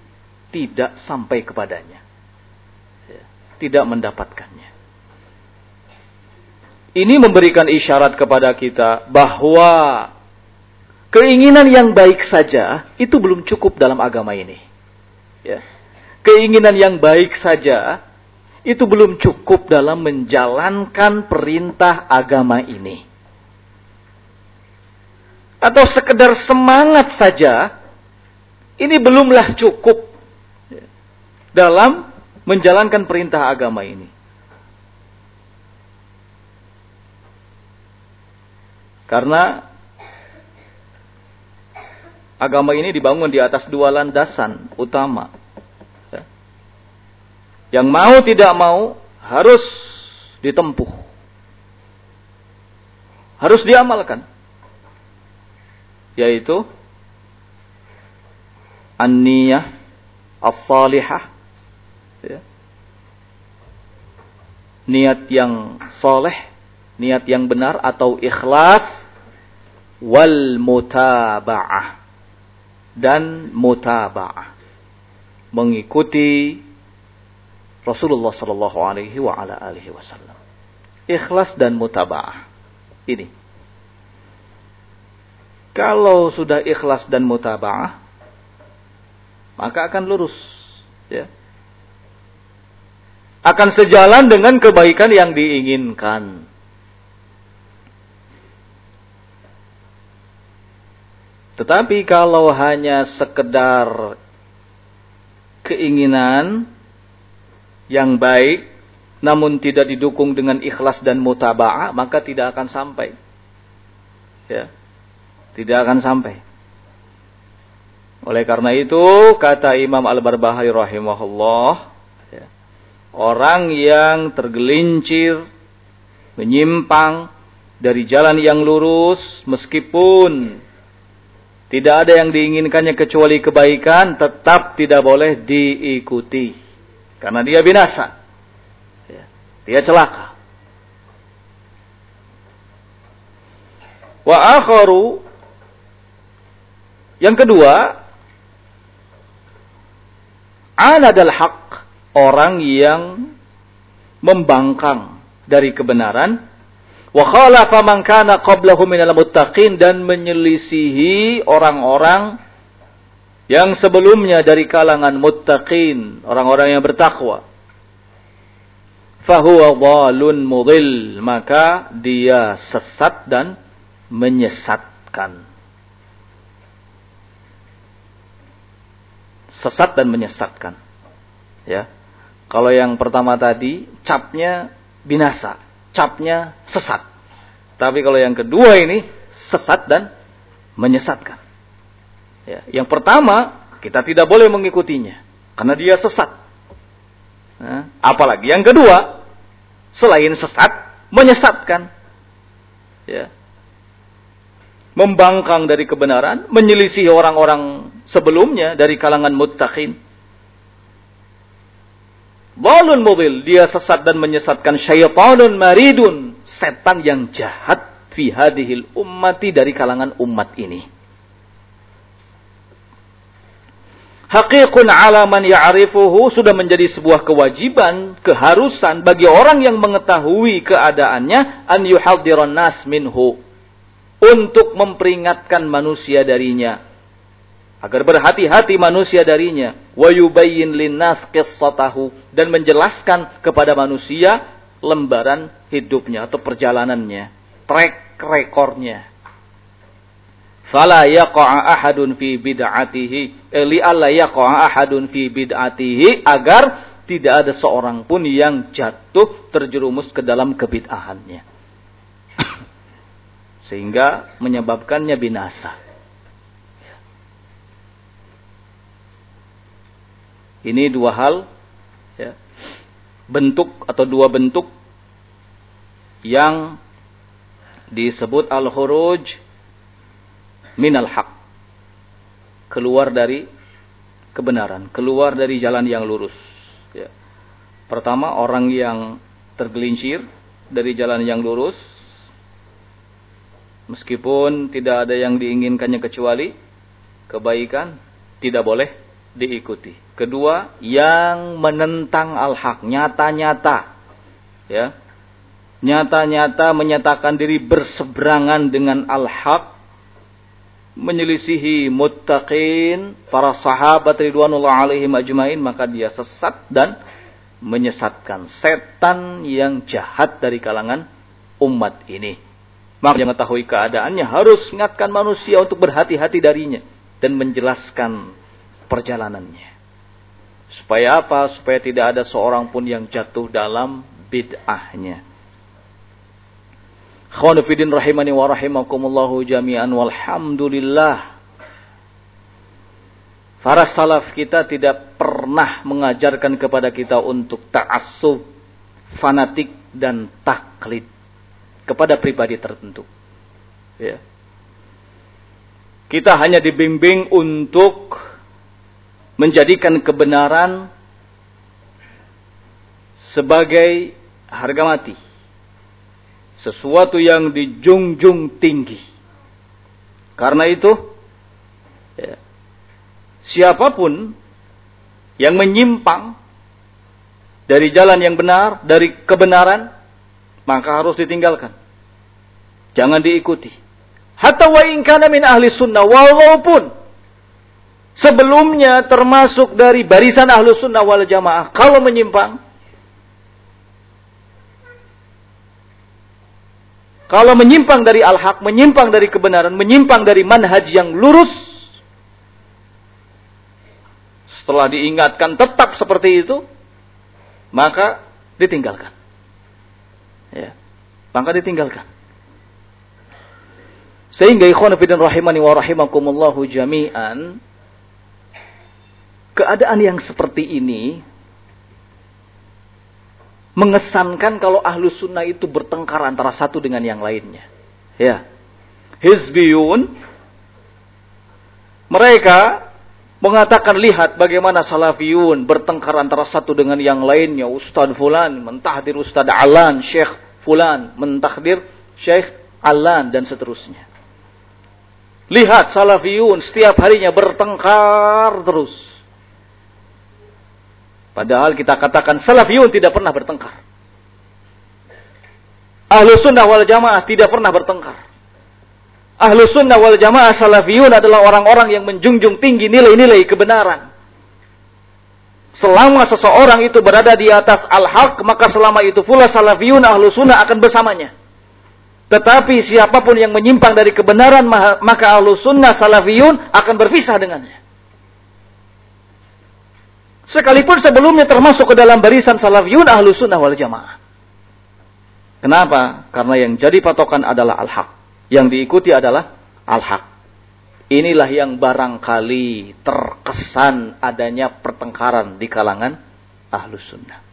tidak sampai kepadanya. Ya, tidak mendapatkannya. Ini memberikan isyarat kepada kita bahwa keinginan yang baik saja itu belum cukup dalam agama ini. Ya. Keinginan yang baik saja itu belum cukup dalam menjalankan perintah agama ini atau sekedar semangat saja, ini belumlah cukup dalam menjalankan perintah agama ini. Karena agama ini dibangun di atas dua landasan utama. Yang mau tidak mau harus ditempuh. Harus diamalkan yaitu an-niyah as-salihah ya. niat yang soleh niat yang benar atau ikhlas wal mutaba'ah dan mutaba'ah mengikuti Rasulullah sallallahu alaihi wa ala alihi wasallam ikhlas dan mutaba'ah ini kalau sudah ikhlas dan mutaba'ah, maka akan lurus. Ya. Akan sejalan dengan kebaikan yang diinginkan. Tetapi kalau hanya sekedar keinginan yang baik, namun tidak didukung dengan ikhlas dan mutaba'ah, maka tidak akan sampai. Ya. Tidak akan sampai. Oleh karena itu, kata Imam Al-Barbahari rahimahullah, ya, orang yang tergelincir, menyimpang dari jalan yang lurus, meskipun tidak ada yang diinginkannya kecuali kebaikan, tetap tidak boleh diikuti. Karena dia binasa. Ya, dia celaka. Wa akharu yang kedua, anadal haq, orang yang membangkang dari kebenaran wa khalafa man kana qablahu minal muttaqin dan menyelisihi orang-orang yang sebelumnya dari kalangan muttaqin, orang-orang yang bertakwa. Fahuwa dhalun mudil, maka dia sesat dan menyesatkan. sesat dan menyesatkan. Ya. Kalau yang pertama tadi capnya binasa, capnya sesat. Tapi kalau yang kedua ini sesat dan menyesatkan. Ya. Yang pertama kita tidak boleh mengikutinya karena dia sesat. Nah, apalagi yang kedua selain sesat menyesatkan. Ya. Membangkang dari kebenaran, menyelisih orang-orang sebelumnya dari kalangan muttaqin Walun mobil, dia sesat dan menyesatkan syaitanun maridun, setan yang jahat fi hadhil ummati dari kalangan umat ini. Hakikun ala man ya'rifuhu sudah menjadi sebuah kewajiban, keharusan bagi orang yang mengetahui keadaannya an yuhaddiran nas minhu. Untuk memperingatkan manusia darinya agar berhati-hati manusia darinya. Wa yubayyin linnas qissatahu. Dan menjelaskan kepada manusia lembaran hidupnya atau perjalanannya. Track rekornya fala yaqa'a ahadun fi bid'atihi. Eh, li alla yaqa'a ahadun fi bid'atihi. Agar tidak ada seorang pun yang jatuh terjerumus ke dalam kebid'ahannya. *coughs* Sehingga menyebabkannya binasa Ini dua hal ya, bentuk atau dua bentuk yang disebut al-khuruj minal haq. Keluar dari kebenaran, keluar dari jalan yang lurus. Ya. Pertama, orang yang tergelincir dari jalan yang lurus, meskipun tidak ada yang diinginkannya kecuali kebaikan, tidak boleh diikuti. Kedua, yang menentang al-haq nyata-nyata. Ya. Nyata-nyata menyatakan diri berseberangan dengan al-haq menyelisihi muttaqin para sahabat ridwanullah alaihim ajmain maka dia sesat dan menyesatkan setan yang jahat dari kalangan umat ini. Maka yang mengetahui keadaannya harus mengingatkan manusia untuk berhati-hati darinya dan menjelaskan perjalanannya. Supaya apa? Supaya tidak ada seorang pun yang jatuh dalam bid'ahnya. Khawnufidin rahimani wa rahimakumullahu jami'an walhamdulillah. Para salaf kita tidak pernah mengajarkan kepada kita untuk ta'assub, fanatik dan taklid kepada pribadi tertentu. Ya. Kita hanya dibimbing untuk menjadikan kebenaran sebagai harga mati. Sesuatu yang dijunjung tinggi. Karena itu, ya, siapa pun yang menyimpang dari jalan yang benar, dari kebenaran, maka harus ditinggalkan. Jangan diikuti. Hatta wa min ahli sunnah, walaupun sebelumnya termasuk dari barisan ahlu sunnah wal jamaah. Kalau menyimpang, kalau menyimpang dari al-haq, menyimpang dari kebenaran, menyimpang dari manhaj yang lurus, setelah diingatkan tetap seperti itu, maka ditinggalkan. Ya, maka ditinggalkan. Sehingga ikhwan fillah rahimani wa rahimakumullahu jami'an keadaan yang seperti ini mengesankan kalau ahlu sunnah itu bertengkar antara satu dengan yang lainnya. Ya. Hizbiyun mereka mengatakan lihat bagaimana salafiyun bertengkar antara satu dengan yang lainnya. Ustadz Fulan mentahdir Ustadz Alan, Syekh Fulan mentahdir Syekh Alan dan seterusnya. Lihat salafiyun setiap harinya bertengkar terus. Padahal kita katakan salafiyun tidak pernah bertengkar. Ahlu sunnah wal jamaah tidak pernah bertengkar. Ahlu sunnah wal jamaah salafiyun adalah orang-orang yang menjunjung tinggi nilai-nilai kebenaran. Selama seseorang itu berada di atas al-haq, maka selama itu pula salafiyun ahlu sunnah akan bersamanya. Tetapi siapa pun yang menyimpang dari kebenaran, maka ahlu sunnah salafiyun akan berpisah dengannya. Sekalipun sebelumnya termasuk ke dalam barisan salafiyun ahlu sunnah wal jamaah. Kenapa? Karena yang jadi patokan adalah al-haq. Yang diikuti adalah al-haq. Inilah yang barangkali terkesan adanya pertengkaran di kalangan ahlu sunnah.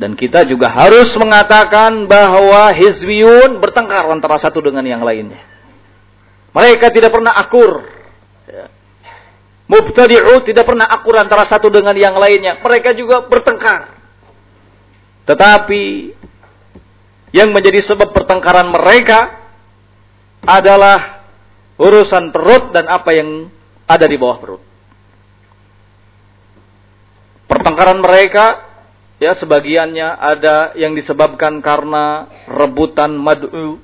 Dan kita juga harus mengatakan bahwa hizbiyun bertengkar antara satu dengan yang lainnya. Mereka tidak pernah akur. Ya. Mubtadi'u tidak pernah akur antara satu dengan yang lainnya. Mereka juga bertengkar. Tetapi yang menjadi sebab pertengkaran mereka adalah urusan perut dan apa yang ada di bawah perut. Pertengkaran mereka Ya, sebagiannya ada yang disebabkan karena rebutan mad'u.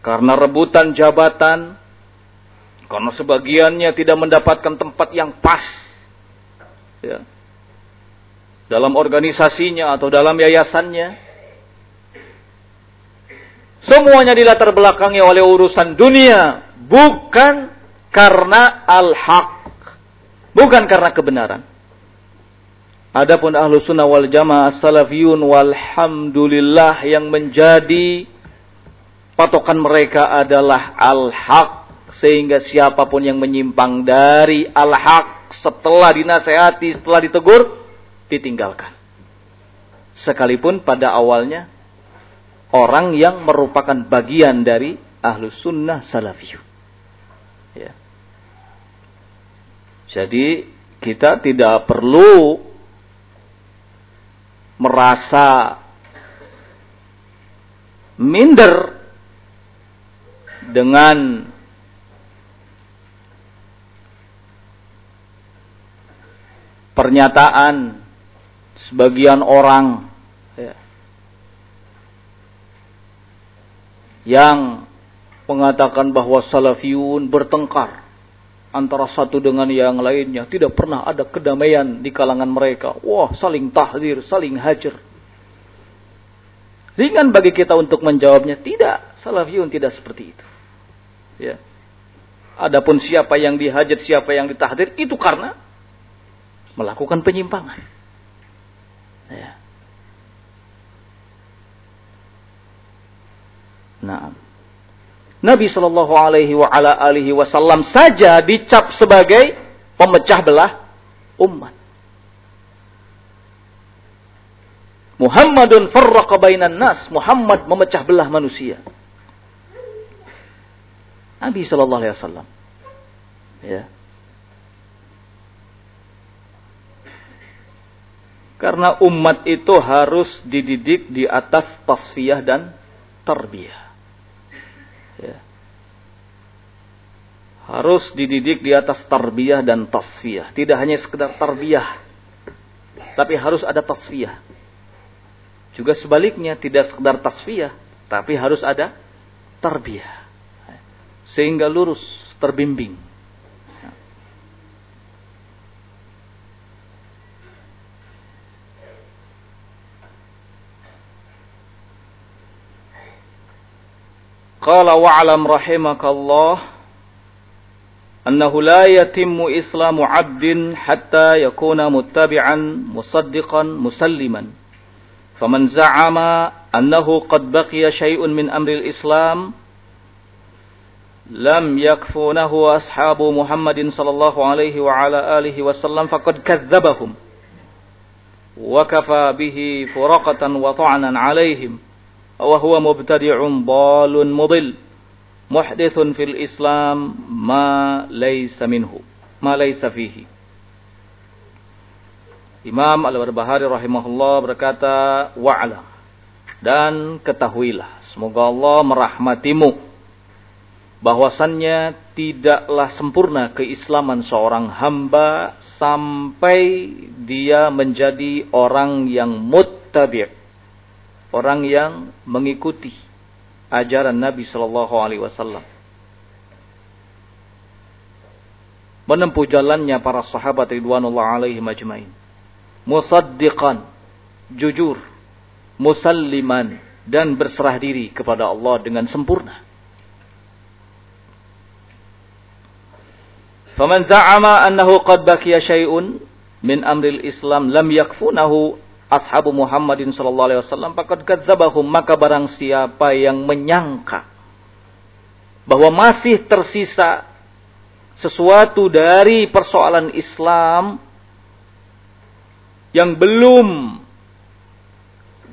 Karena rebutan jabatan. Karena sebagiannya tidak mendapatkan tempat yang pas. Ya. Dalam organisasinya atau dalam yayasannya. Semuanya dilatar belakangi oleh urusan dunia. Bukan karena al-haq Bukan karena kebenaran. Adapun ahlu sunnah wal jamaah salafiyun walhamdulillah yang menjadi patokan mereka adalah al-haq. Sehingga siapa pun yang menyimpang dari al-haq setelah dinasehati, setelah ditegur, ditinggalkan. Sekalipun pada awalnya orang yang merupakan bagian dari ahlu sunnah salafiyun. Ya. Jadi kita tidak perlu merasa minder dengan pernyataan sebagian orang ya, yang mengatakan bahwa salafiyun bertengkar antara satu dengan yang lainnya. Tidak pernah ada kedamaian di kalangan mereka. Wah, saling tahdir, saling hajar. Ringan bagi kita untuk menjawabnya. Tidak, salafiyun tidak seperti itu. Ya. Adapun siapa yang dihajar, siapa yang ditahdir, itu karena melakukan penyimpangan. Ya. Nah, Nabi Shallallahu Alaihi Wasallam saja dicap sebagai pemecah belah umat. Muhammadun farraqa bainan nas. Muhammad memecah belah manusia. Nabi Shallallahu Alaihi Wasallam. Ya. Karena umat itu harus dididik di atas tasfiyah dan tarbiyah. Ya. Harus dididik di atas tarbiyah dan tasfiyah. Tidak hanya sekedar tarbiyah. Tapi harus ada tasfiyah. Juga sebaliknya tidak sekedar tasfiyah. Tapi harus ada tarbiyah. Sehingga lurus, terbimbing. واعلم رحمك الله أنه لا يتم إسلام عبد حتى يكون متبعا مصدقا مسلما فمن زعم أنه قد بقي شيء من أمر الإسلام lam yakfunahu ashabu Muhammadin sallallahu alaihi wa ala alihi wasallam faqad kadzabahum wa kafa bihi furaqatan wa ta'nan alaihim. Wa huwa mubtadi'un dalun mudil. Muhdithun fil Islam ma laysa minhu ma laysa fihi. Imam Al-Barbahari rahimahullah berkata dan ketahuilah semoga Allah merahmatimu bahwasannya tidaklah sempurna keislaman seorang hamba sampai dia menjadi orang yang muttabi' orang yang mengikuti ajaran Nabi Shallallahu Alaihi Wasallam, menempuh jalannya para sahabat ridwanullah alaihi majmain, musaddiqan, jujur, musalliman, dan berserah diri kepada Allah dengan sempurna. Faman za'ama annahu qad baqiya syai'un min amril Islam lam yakfunahu ashabu Muhammadin sallallahu alaihi wasallam faqad kadzabahum maka barang siapa yang menyangka bahwa masih tersisa sesuatu dari persoalan Islam yang belum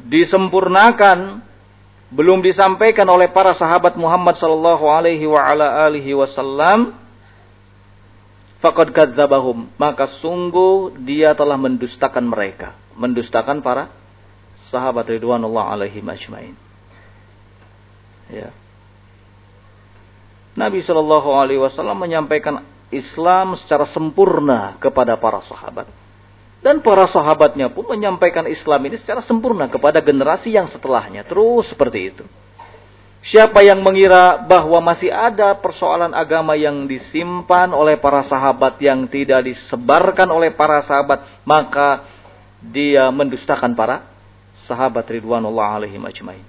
disempurnakan, belum disampaikan oleh para sahabat Muhammad sallallahu alaihi wa ala alihi wasallam, faqad kadzabahum, maka sungguh dia telah mendustakan mereka, mendustakan para sahabat ridwanullah alaihi majmain. Ya. Nabi Shallallahu Alaihi Wasallam menyampaikan Islam secara sempurna kepada para sahabat. Dan para sahabatnya pun menyampaikan Islam ini secara sempurna kepada generasi yang setelahnya. Terus seperti itu. Siapa yang mengira bahwa masih ada persoalan agama yang disimpan oleh para sahabat yang tidak disebarkan oleh para sahabat, maka dia mendustakan para sahabat ridwanullah alaihim ajmain.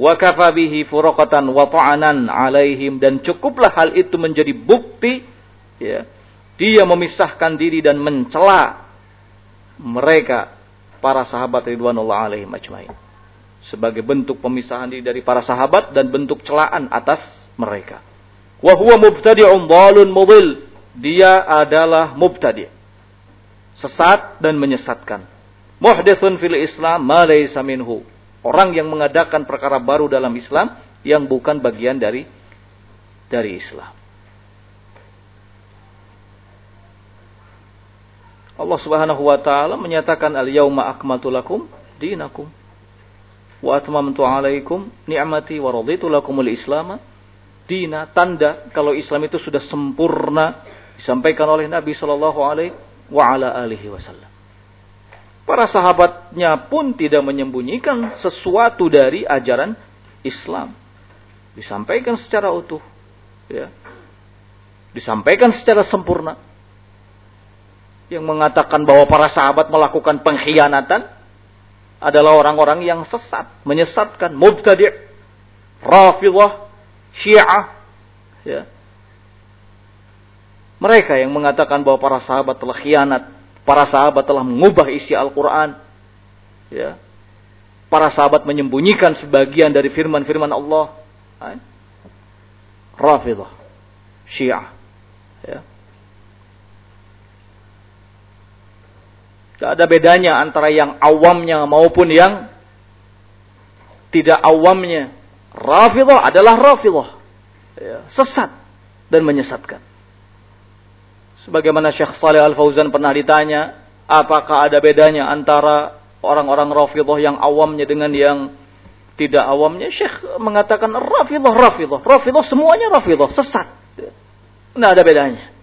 Wa kafa bihi furaqatan wa alaihim. Dan cukuplah hal itu menjadi bukti ya dia memisahkan diri dan mencela mereka para sahabat ridwanullah alaihim ajmain sebagai bentuk pemisahan diri dari para sahabat dan bentuk celaan atas mereka. Wa huwa mubtadi'un dhalun mudil dia adalah mubtadi' sesat dan menyesatkan. Muhdithun fil islam ma laysa minhu. Orang yang mengadakan perkara baru dalam Islam yang bukan bagian dari dari Islam. Allah Subhanahu wa taala menyatakan al-yauma akmaltu lakum dinakum wa atmamtu alaikum ni'mati wa raditu lakumul islam dina tanda kalau Islam itu sudah sempurna disampaikan oleh Nabi sallallahu alaihi wa ala alihi wasallam. Para sahabatnya pun tidak menyembunyikan sesuatu dari ajaran Islam. Disampaikan secara utuh. Ya. Disampaikan secara sempurna. Yang mengatakan bahwa para sahabat melakukan pengkhianatan adalah orang-orang yang sesat, menyesatkan, mubtadi', rafidah, syiah. Ya. Mereka yang mengatakan bahwa para sahabat telah khianat Para sahabat telah mengubah isi Al-Quran. Ya. Para sahabat menyembunyikan sebagian dari firman-firman Allah. Rafidah. Syiah. Ya. Tidak ada bedanya antara yang awamnya maupun yang tidak awamnya. Rafidah adalah rafidah. Ya. Sesat dan menyesatkan. Sebagaimana Syekh Saleh Al-Fauzan pernah ditanya, apakah ada bedanya antara orang-orang Rafidah yang awamnya dengan yang tidak awamnya? Syekh mengatakan Rafidah, Rafidah. Rafidah semuanya Rafidah, sesat. Tidak ada bedanya.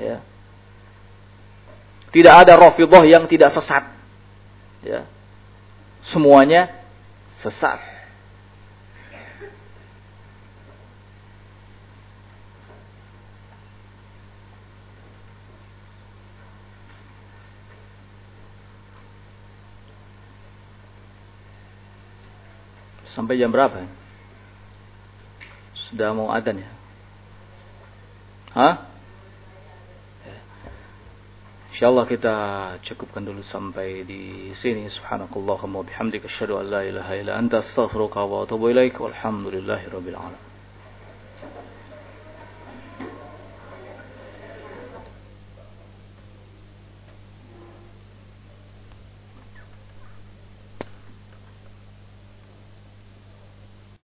Ya. Tidak ada Rafidah yang tidak sesat. Ya. Semuanya sesat. Sampai jam berapa? Sudah mau adzan ya? Hah? Insyaallah kita cukupkan dulu sampai di sini. Subhanakallahumma bihamdika asyhadu an la ilaha illa anta astaghfiruka wa atubu ilaik. Walhamdulillahirabbil alamin.